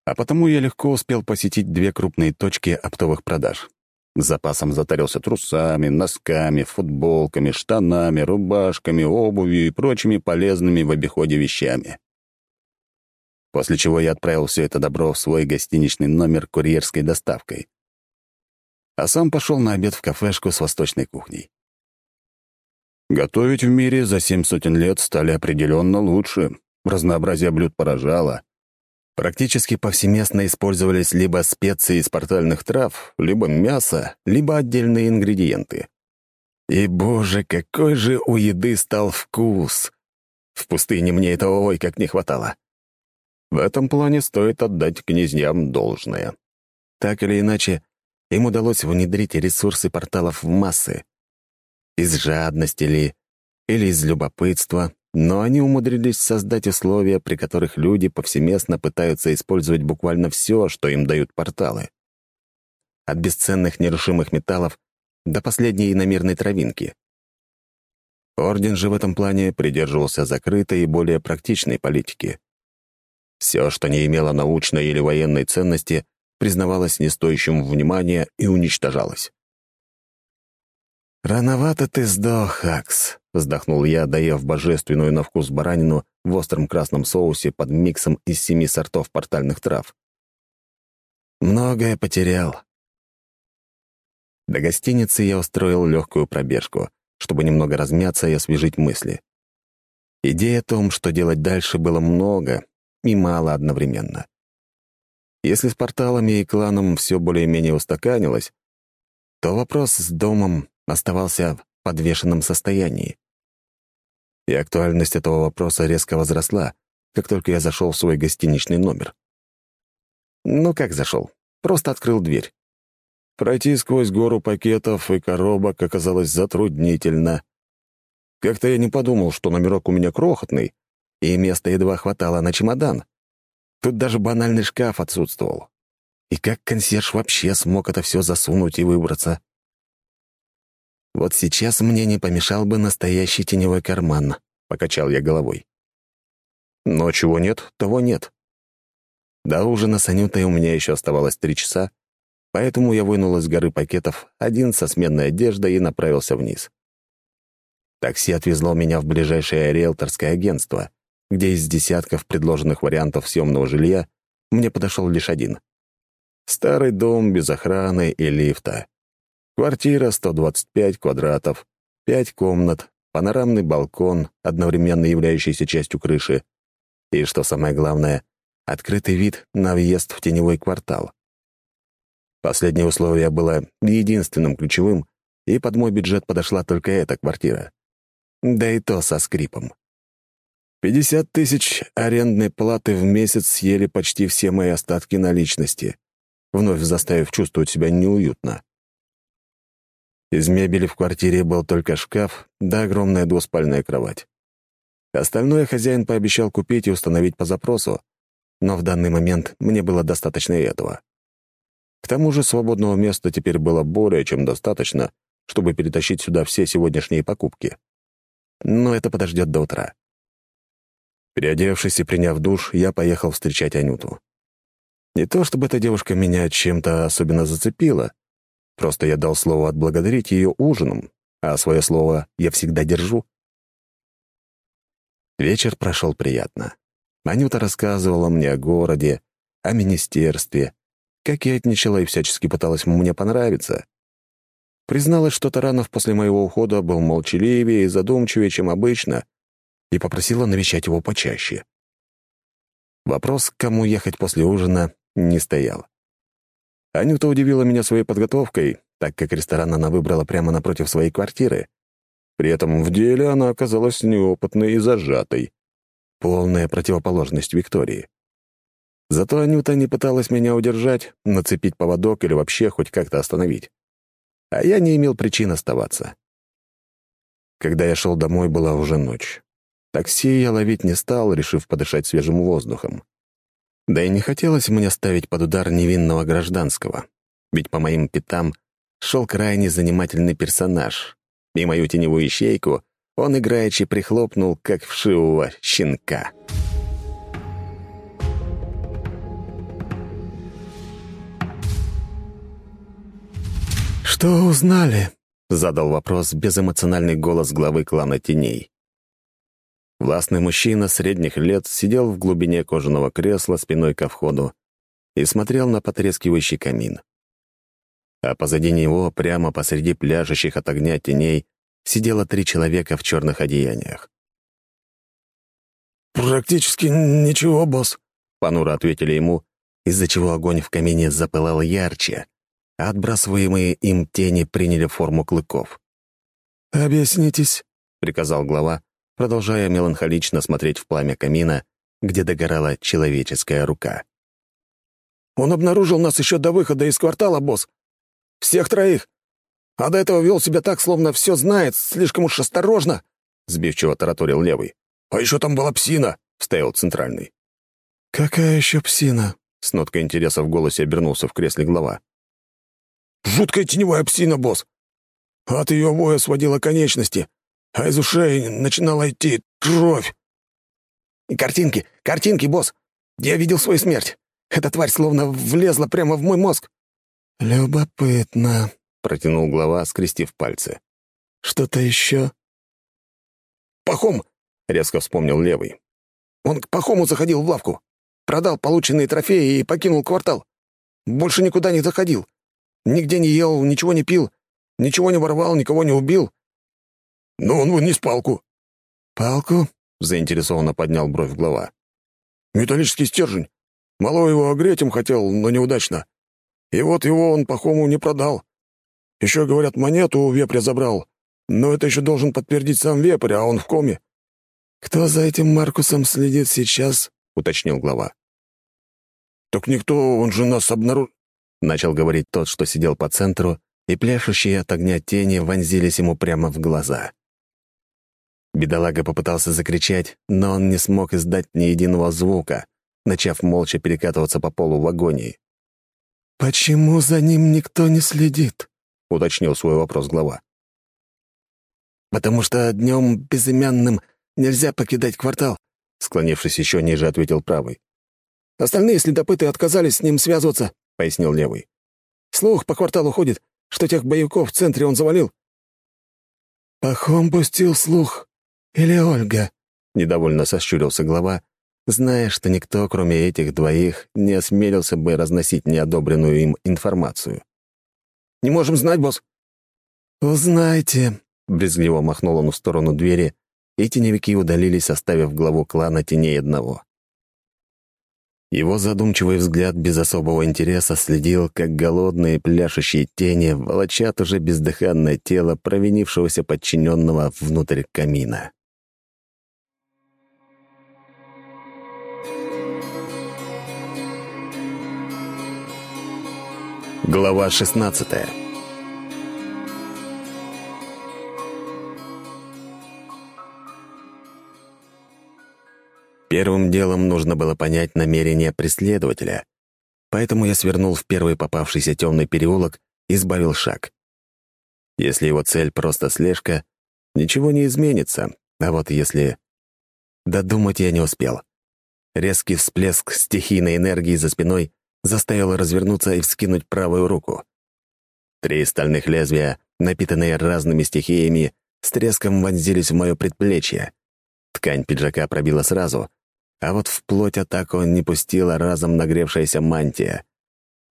А потому я легко успел посетить две крупные точки оптовых продаж. Запасом затарился трусами, носками, футболками, штанами, рубашками, обувью и прочими полезными в обиходе вещами после чего я отправил все это добро в свой гостиничный номер курьерской доставкой. А сам пошел на обед в кафешку с восточной кухней. Готовить в мире за семь сотен лет стали определенно лучше, разнообразие блюд поражало. Практически повсеместно использовались либо специи из портальных трав, либо мясо, либо отдельные ингредиенты. И, боже, какой же у еды стал вкус! В пустыне мне этого ой как не хватало. В этом плане стоит отдать князьям должное. Так или иначе, им удалось внедрить ресурсы порталов в массы. Из жадности ли, или из любопытства, но они умудрились создать условия, при которых люди повсеместно пытаются использовать буквально все, что им дают порталы. От бесценных нерушимых металлов до последней иномерной травинки. Орден же в этом плане придерживался закрытой и более практичной политики. Все, что не имело научной или военной ценности, признавалось не стоящим внимания и уничтожалось. «Рановато ты сдох, Акс», — вздохнул я, доев божественную на вкус баранину в остром красном соусе под миксом из семи сортов портальных трав. «Многое потерял». До гостиницы я устроил легкую пробежку, чтобы немного размяться и освежить мысли. Идей о том, что делать дальше, было много, и мало одновременно. Если с порталами и кланом все более-менее устаканилось, то вопрос с домом оставался в подвешенном состоянии. И актуальность этого вопроса резко возросла, как только я зашел в свой гостиничный номер. Ну, как зашел? Просто открыл дверь. Пройти сквозь гору пакетов и коробок оказалось затруднительно. Как-то я не подумал, что номерок у меня крохотный, и места едва хватало на чемодан. Тут даже банальный шкаф отсутствовал. И как консьерж вообще смог это все засунуть и выбраться? Вот сейчас мне не помешал бы настоящий теневой карман, — покачал я головой. Но чего нет, того нет. До ужина с Анютой у меня еще оставалось три часа, поэтому я вынул из горы пакетов один со сменной одеждой и направился вниз. Такси отвезло меня в ближайшее риэлторское агентство — где из десятков предложенных вариантов съемного жилья мне подошел лишь один. Старый дом без охраны и лифта. Квартира 125 квадратов, 5 комнат, панорамный балкон, одновременно являющийся частью крыши, и, что самое главное, открытый вид на въезд в теневой квартал. Последнее условие было единственным ключевым, и под мой бюджет подошла только эта квартира. Да и то со скрипом. 50 тысяч арендной платы в месяц съели почти все мои остатки наличности, вновь заставив чувствовать себя неуютно. Из мебели в квартире был только шкаф да огромная двуспальная кровать. Остальное хозяин пообещал купить и установить по запросу, но в данный момент мне было достаточно и этого. К тому же свободного места теперь было более чем достаточно, чтобы перетащить сюда все сегодняшние покупки. Но это подождет до утра. Переодевшись и приняв душ, я поехал встречать Анюту. Не то чтобы эта девушка меня чем-то особенно зацепила, просто я дал слово отблагодарить ее ужином, а свое слово я всегда держу. Вечер прошел приятно. Анюта рассказывала мне о городе, о министерстве, как я отничала и всячески пыталась мне понравиться. Призналась, что Таранов после моего ухода был молчаливее и задумчивее, чем обычно, и попросила навещать его почаще. Вопрос, к кому ехать после ужина, не стоял. Анюта удивила меня своей подготовкой, так как ресторан она выбрала прямо напротив своей квартиры. При этом в деле она оказалась неопытной и зажатой. Полная противоположность Виктории. Зато Анюта не пыталась меня удержать, нацепить поводок или вообще хоть как-то остановить. А я не имел причин оставаться. Когда я шел домой, была уже ночь. Такси я ловить не стал, решив подышать свежим воздухом. Да и не хотелось мне ставить под удар невинного гражданского, ведь по моим пятам шел крайне занимательный персонаж, и мою теневую ищейку он играючи прихлопнул, как вшивого щенка. «Что узнали?» — задал вопрос безэмоциональный голос главы клана теней. Властный мужчина средних лет сидел в глубине кожаного кресла спиной ко входу и смотрел на потрескивающий камин. А позади него, прямо посреди пляжущих от огня теней, сидело три человека в черных одеяниях. «Практически ничего, босс», — понуро ответили ему, из-за чего огонь в камине запылал ярче, а отбрасываемые им тени приняли форму клыков. «Объяснитесь», — приказал глава, продолжая меланхолично смотреть в пламя камина, где догорала человеческая рука. «Он обнаружил нас еще до выхода из квартала, босс. Всех троих. А до этого вел себя так, словно все знает, слишком уж осторожно», — сбивчиво тараторил левый. «А еще там была псина», — вставил центральный. «Какая еще псина?» — с ноткой интереса в голосе обернулся в кресле глава. «Жуткая теневая псина, босс. От ее воя сводила конечности, а из ушей начинала идти кровь. И картинки, картинки, босс. Я видел свою смерть. Эта тварь словно влезла прямо в мой мозг. «Любопытно», — протянул глава, скрестив пальцы. «Что-то еще?» «Пахом!» — резко вспомнил левый. «Он к Пахому заходил в лавку, продал полученные трофеи и покинул квартал. Больше никуда не заходил. Нигде не ел, ничего не пил, ничего не воровал, никого не убил. Но он вынес палку». «Палку?» — заинтересованно поднял бровь глава. «Металлический стержень. Мало его огреть хотел, но неудачно. И вот его он Пахому не продал. Еще, говорят, монету у вепря забрал. Но это еще должен подтвердить сам вепрь, а он в коме». «Кто за этим Маркусом следит сейчас?» — уточнил глава. «Так никто, он же нас обнаружил...» — начал говорить тот, что сидел по центру, и пляшущие от огня тени вонзились ему прямо в глаза. Бедолага попытался закричать, но он не смог издать ни единого звука, начав молча перекатываться по полу в агонии. «Почему за ним никто не следит?» — уточнил свой вопрос глава. «Потому что днем безымянным нельзя покидать квартал», — склонившись еще ниже, ответил правый. «Остальные следопыты отказались с ним связываться», — пояснил левый. «Слух по кварталу ходит, что тех боевиков в центре он завалил». «Пахом пустил слух», «Или Ольга?» — недовольно сощурился глава, зная, что никто, кроме этих двоих, не осмелился бы разносить неодобренную им информацию. «Не можем знать, босс». «Узнайте», — брезгливо махнул он в сторону двери, и теневики удалились, оставив главу клана теней одного. Его задумчивый взгляд без особого интереса следил, как голодные пляшущие тени волочат уже бездыханное тело провинившегося подчиненного внутрь камина. Глава 16 Первым делом нужно было понять намерение преследователя, поэтому я свернул в первый попавшийся темный переулок и сбавил шаг. Если его цель просто слежка, ничего не изменится, а вот если... Додумать я не успел. Резкий всплеск стихийной энергии за спиной заставил развернуться и вскинуть правую руку. Три стальных лезвия, напитанные разными стихиями, с треском вонзились в мое предплечье. Ткань пиджака пробила сразу, а вот вплоть атаку не пустила разом нагревшаяся мантия.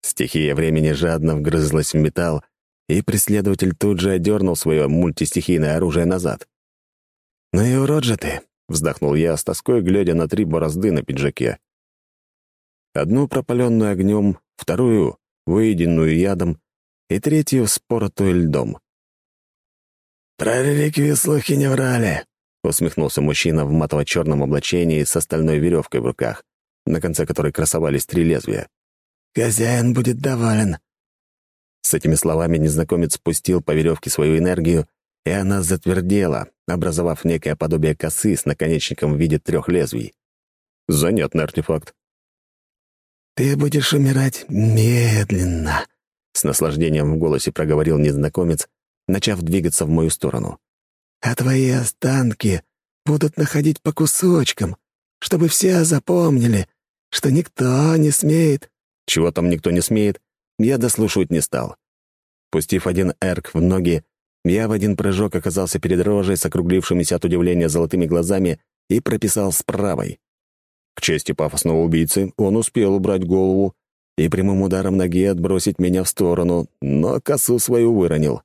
Стихия времени жадно вгрызлась в металл, и преследователь тут же одернул свое мультистихийное оружие назад. «Ну и урод же ты!» — вздохнул я, с тоской глядя на три борозды на пиджаке. Одну пропаленную огнем, вторую — выеденную ядом, и третью — споротую льдом. «Про реликвии слухи не врали», — усмехнулся мужчина в матово-черном облачении с остальной веревкой в руках, на конце которой красовались три лезвия. «Хозяин будет доволен». С этими словами незнакомец спустил по веревке свою энергию, и она затвердела, образовав некое подобие косы с наконечником в виде трех лезвий. Занятный артефакт. «Ты будешь умирать медленно», — с наслаждением в голосе проговорил незнакомец, начав двигаться в мою сторону. «А твои останки будут находить по кусочкам, чтобы все запомнили, что никто не смеет...» Чего там никто не смеет, я дослушивать не стал. Пустив один эрк в ноги, я в один прыжок оказался перед рожей с округлившимися от удивления золотыми глазами и прописал с правой. К чести пафосного убийцы, он успел убрать голову и прямым ударом ноги отбросить меня в сторону, но косу свою выронил.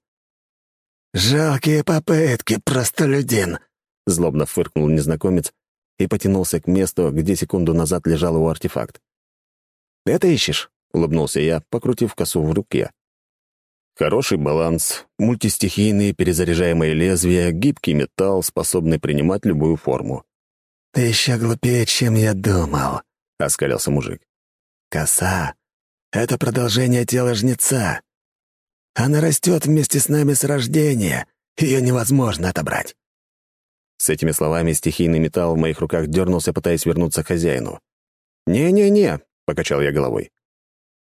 «Жалкие попытки, простолюдин!» — злобно фыркнул незнакомец и потянулся к месту, где секунду назад лежал его артефакт. «Это ищешь?» — улыбнулся я, покрутив косу в руке. Хороший баланс, мультистихийные перезаряжаемые лезвия, гибкий металл, способный принимать любую форму. «Ты еще глупее, чем я думал», — оскалился мужик. «Коса — это продолжение тела жнеца. Она растет вместе с нами с рождения, ее невозможно отобрать». С этими словами стихийный металл в моих руках дернулся, пытаясь вернуться к хозяину. «Не-не-не», — покачал я головой.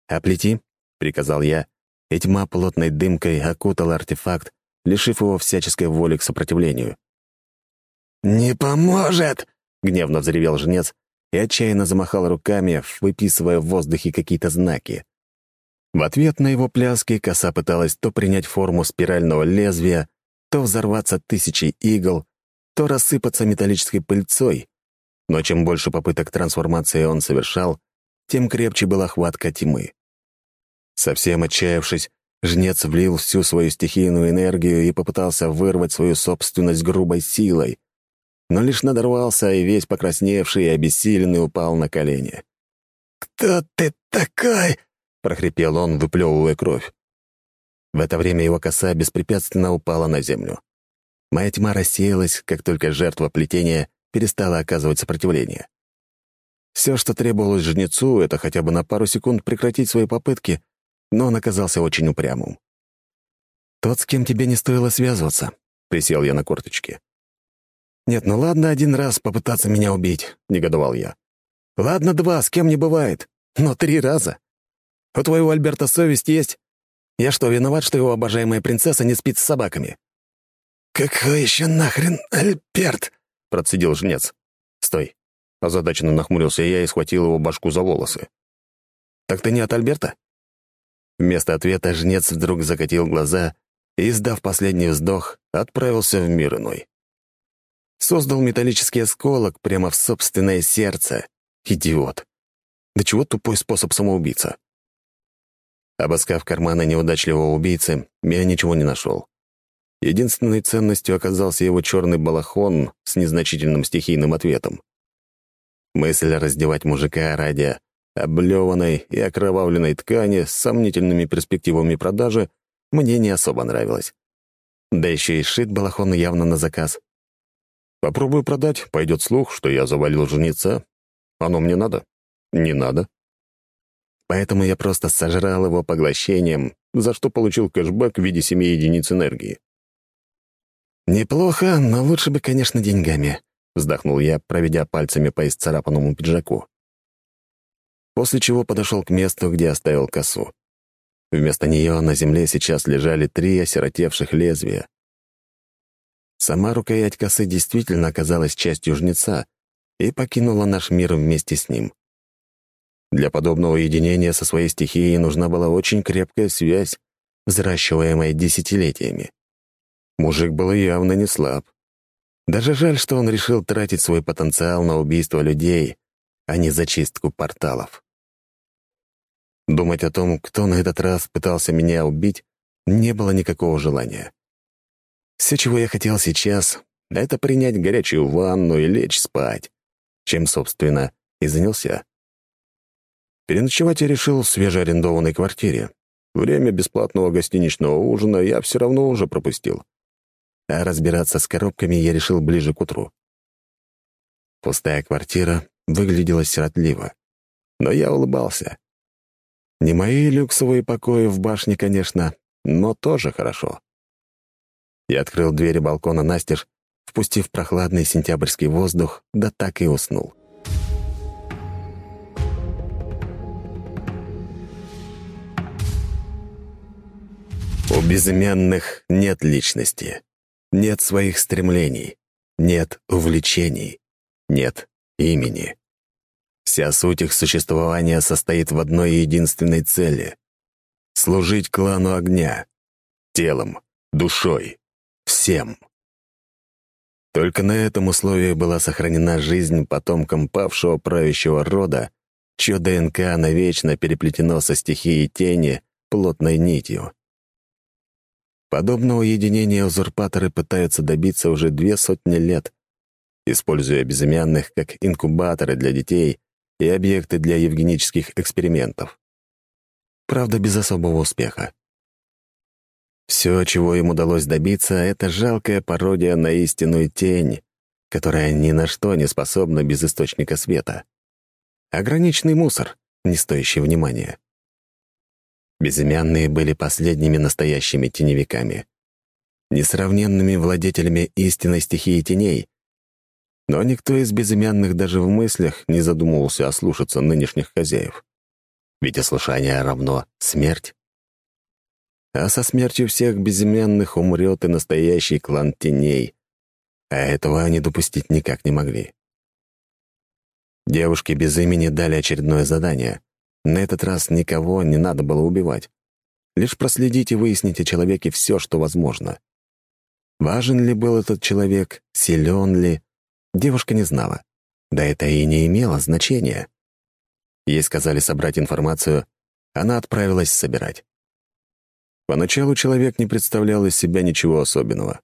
«Оплети», — приказал я, и тьма плотной дымкой окутала артефакт, лишив его всяческой воли к сопротивлению. «Не поможет!» Гневно взревел жнец и отчаянно замахал руками, выписывая в воздухе какие-то знаки. В ответ на его пляски коса пыталась то принять форму спирального лезвия, то взорваться тысячей игл, то рассыпаться металлической пыльцой. Но чем больше попыток трансформации он совершал, тем крепче была хватка тьмы. Совсем отчаявшись, жнец влил всю свою стихийную энергию и попытался вырвать свою собственность грубой силой, но лишь надорвался и весь покрасневший и обессиленный упал на колени. «Кто ты такой?» — прохрипел он, выплевывая кровь. В это время его коса беспрепятственно упала на землю. Моя тьма рассеялась, как только жертва плетения перестала оказывать сопротивление. Все, что требовалось жнецу, это хотя бы на пару секунд прекратить свои попытки, но он оказался очень упрямым. «Тот, с кем тебе не стоило связываться», — присел я на корточки. «Нет, ну ладно один раз попытаться меня убить», — негодовал я. «Ладно два, с кем не бывает. Но три раза. У твоего Альберта совесть есть? Я что, виноват, что его обожаемая принцесса не спит с собаками?» «Какой еще нахрен Альберт?» — процедил жнец. «Стой!» — озадаченно нахмурился я и схватил его башку за волосы. «Так ты не от Альберта?» Вместо ответа жнец вдруг закатил глаза и, издав последний вздох, отправился в мир иной. Создал металлический осколок прямо в собственное сердце. Идиот. Да чего тупой способ самоубийца? Обыскав карманы неудачливого убийцы, я ничего не нашел. Единственной ценностью оказался его черный балахон с незначительным стихийным ответом. Мысль раздевать мужика ради облеванной и окровавленной ткани с сомнительными перспективами продажи мне не особо нравилась. Да еще и шит балахон явно на заказ. Попробую продать, пойдет слух, что я завалил жнеца. Оно мне надо? Не надо. Поэтому я просто сожрал его поглощением, за что получил кэшбэк в виде семи единиц энергии. «Неплохо, но лучше бы, конечно, деньгами», — вздохнул я, проведя пальцами по исцарапанному пиджаку. После чего подошел к месту, где оставил косу. Вместо нее на земле сейчас лежали три осиротевших лезвия. Сама рукоять косы действительно оказалась частью жнеца и покинула наш мир вместе с ним. Для подобного единения со своей стихией нужна была очень крепкая связь, взращиваемая десятилетиями. Мужик был явно не слаб. Даже жаль, что он решил тратить свой потенциал на убийство людей, а не зачистку порталов. Думать о том, кто на этот раз пытался меня убить, не было никакого желания. Все, чего я хотел сейчас, — это принять горячую ванну и лечь спать, чем, собственно, и занялся. Переночевать я решил в свежеарендованной квартире. Время бесплатного гостиничного ужина я все равно уже пропустил а разбираться с коробками я решил ближе к утру. Пустая квартира выглядела сиротливо, но я улыбался. Не мои люксовые покои в башне, конечно, но тоже хорошо. Я открыл двери балкона настежь, впустив прохладный сентябрьский воздух, да так и уснул. У безымянных нет личности. Нет своих стремлений, нет увлечений, нет имени. Вся суть их существования состоит в одной единственной цели — служить клану огня, телом, душой, всем. Только на этом условии была сохранена жизнь потомкам павшего правящего рода, чье ДНК навечно переплетено со стихией тени плотной нитью. Подобного единения узурпаторы пытаются добиться уже две сотни лет, используя безымянных как инкубаторы для детей и объекты для евгенических экспериментов. Правда, без особого успеха. Все, чего им удалось добиться, — это жалкая пародия на истинную тень, которая ни на что не способна без источника света. Ограниченный мусор, не стоящий внимания. Безымянные были последними настоящими теневиками, несравненными владетелями истинной стихии теней. Но никто из безымянных даже в мыслях не задумывался ослушаться нынешних хозяев. Ведь ослушание равно смерть. А со смертью всех безымянных умрет и настоящий клан теней, а этого они допустить никак не могли. Девушки без имени дали очередное задание — на этот раз никого не надо было убивать. Лишь проследить и выяснить о человеке все, что возможно. Важен ли был этот человек, силен ли, девушка не знала. Да это и не имело значения. Ей сказали собрать информацию, она отправилась собирать. Поначалу человек не представлял из себя ничего особенного.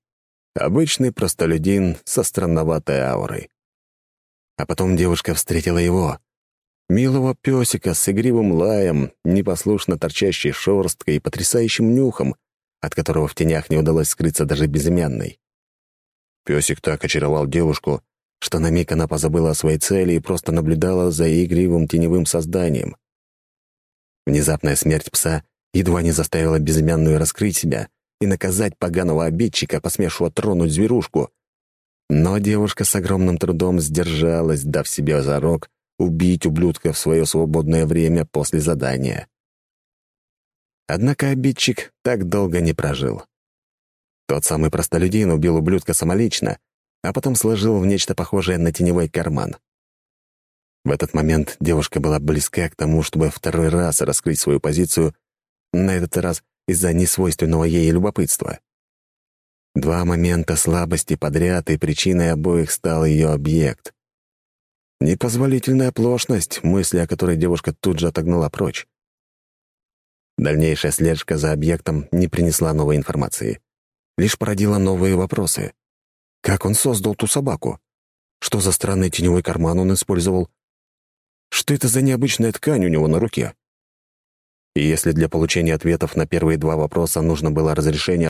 Обычный простолюдин со странноватой аурой. А потом девушка встретила его, Милого песика с игривым лаем, непослушно торчащей шерсткой и потрясающим нюхом, от которого в тенях не удалось скрыться даже безымянной. Песик так очаровал девушку, что на миг она позабыла о своей цели и просто наблюдала за игривым теневым созданием. Внезапная смерть пса едва не заставила безымянную раскрыть себя и наказать поганого обидчика, посмевшего тронуть зверушку. Но девушка с огромным трудом сдержалась, дав себе зарок убить ублюдка в свое свободное время после задания. Однако обидчик так долго не прожил. Тот самый простолюдин убил ублюдка самолично, а потом сложил в нечто похожее на теневой карман. В этот момент девушка была близка к тому, чтобы второй раз раскрыть свою позицию, на этот раз из-за несвойственного ей любопытства. Два момента слабости подряд, и причиной обоих стал ее объект. Непозволительная оплошность, мысли о которой девушка тут же отогнала прочь. Дальнейшая слежка за объектом не принесла новой информации. Лишь породила новые вопросы. Как он создал ту собаку? Что за странный теневой карман он использовал? Что это за необычная ткань у него на руке? И если для получения ответов на первые два вопроса нужно было разрешение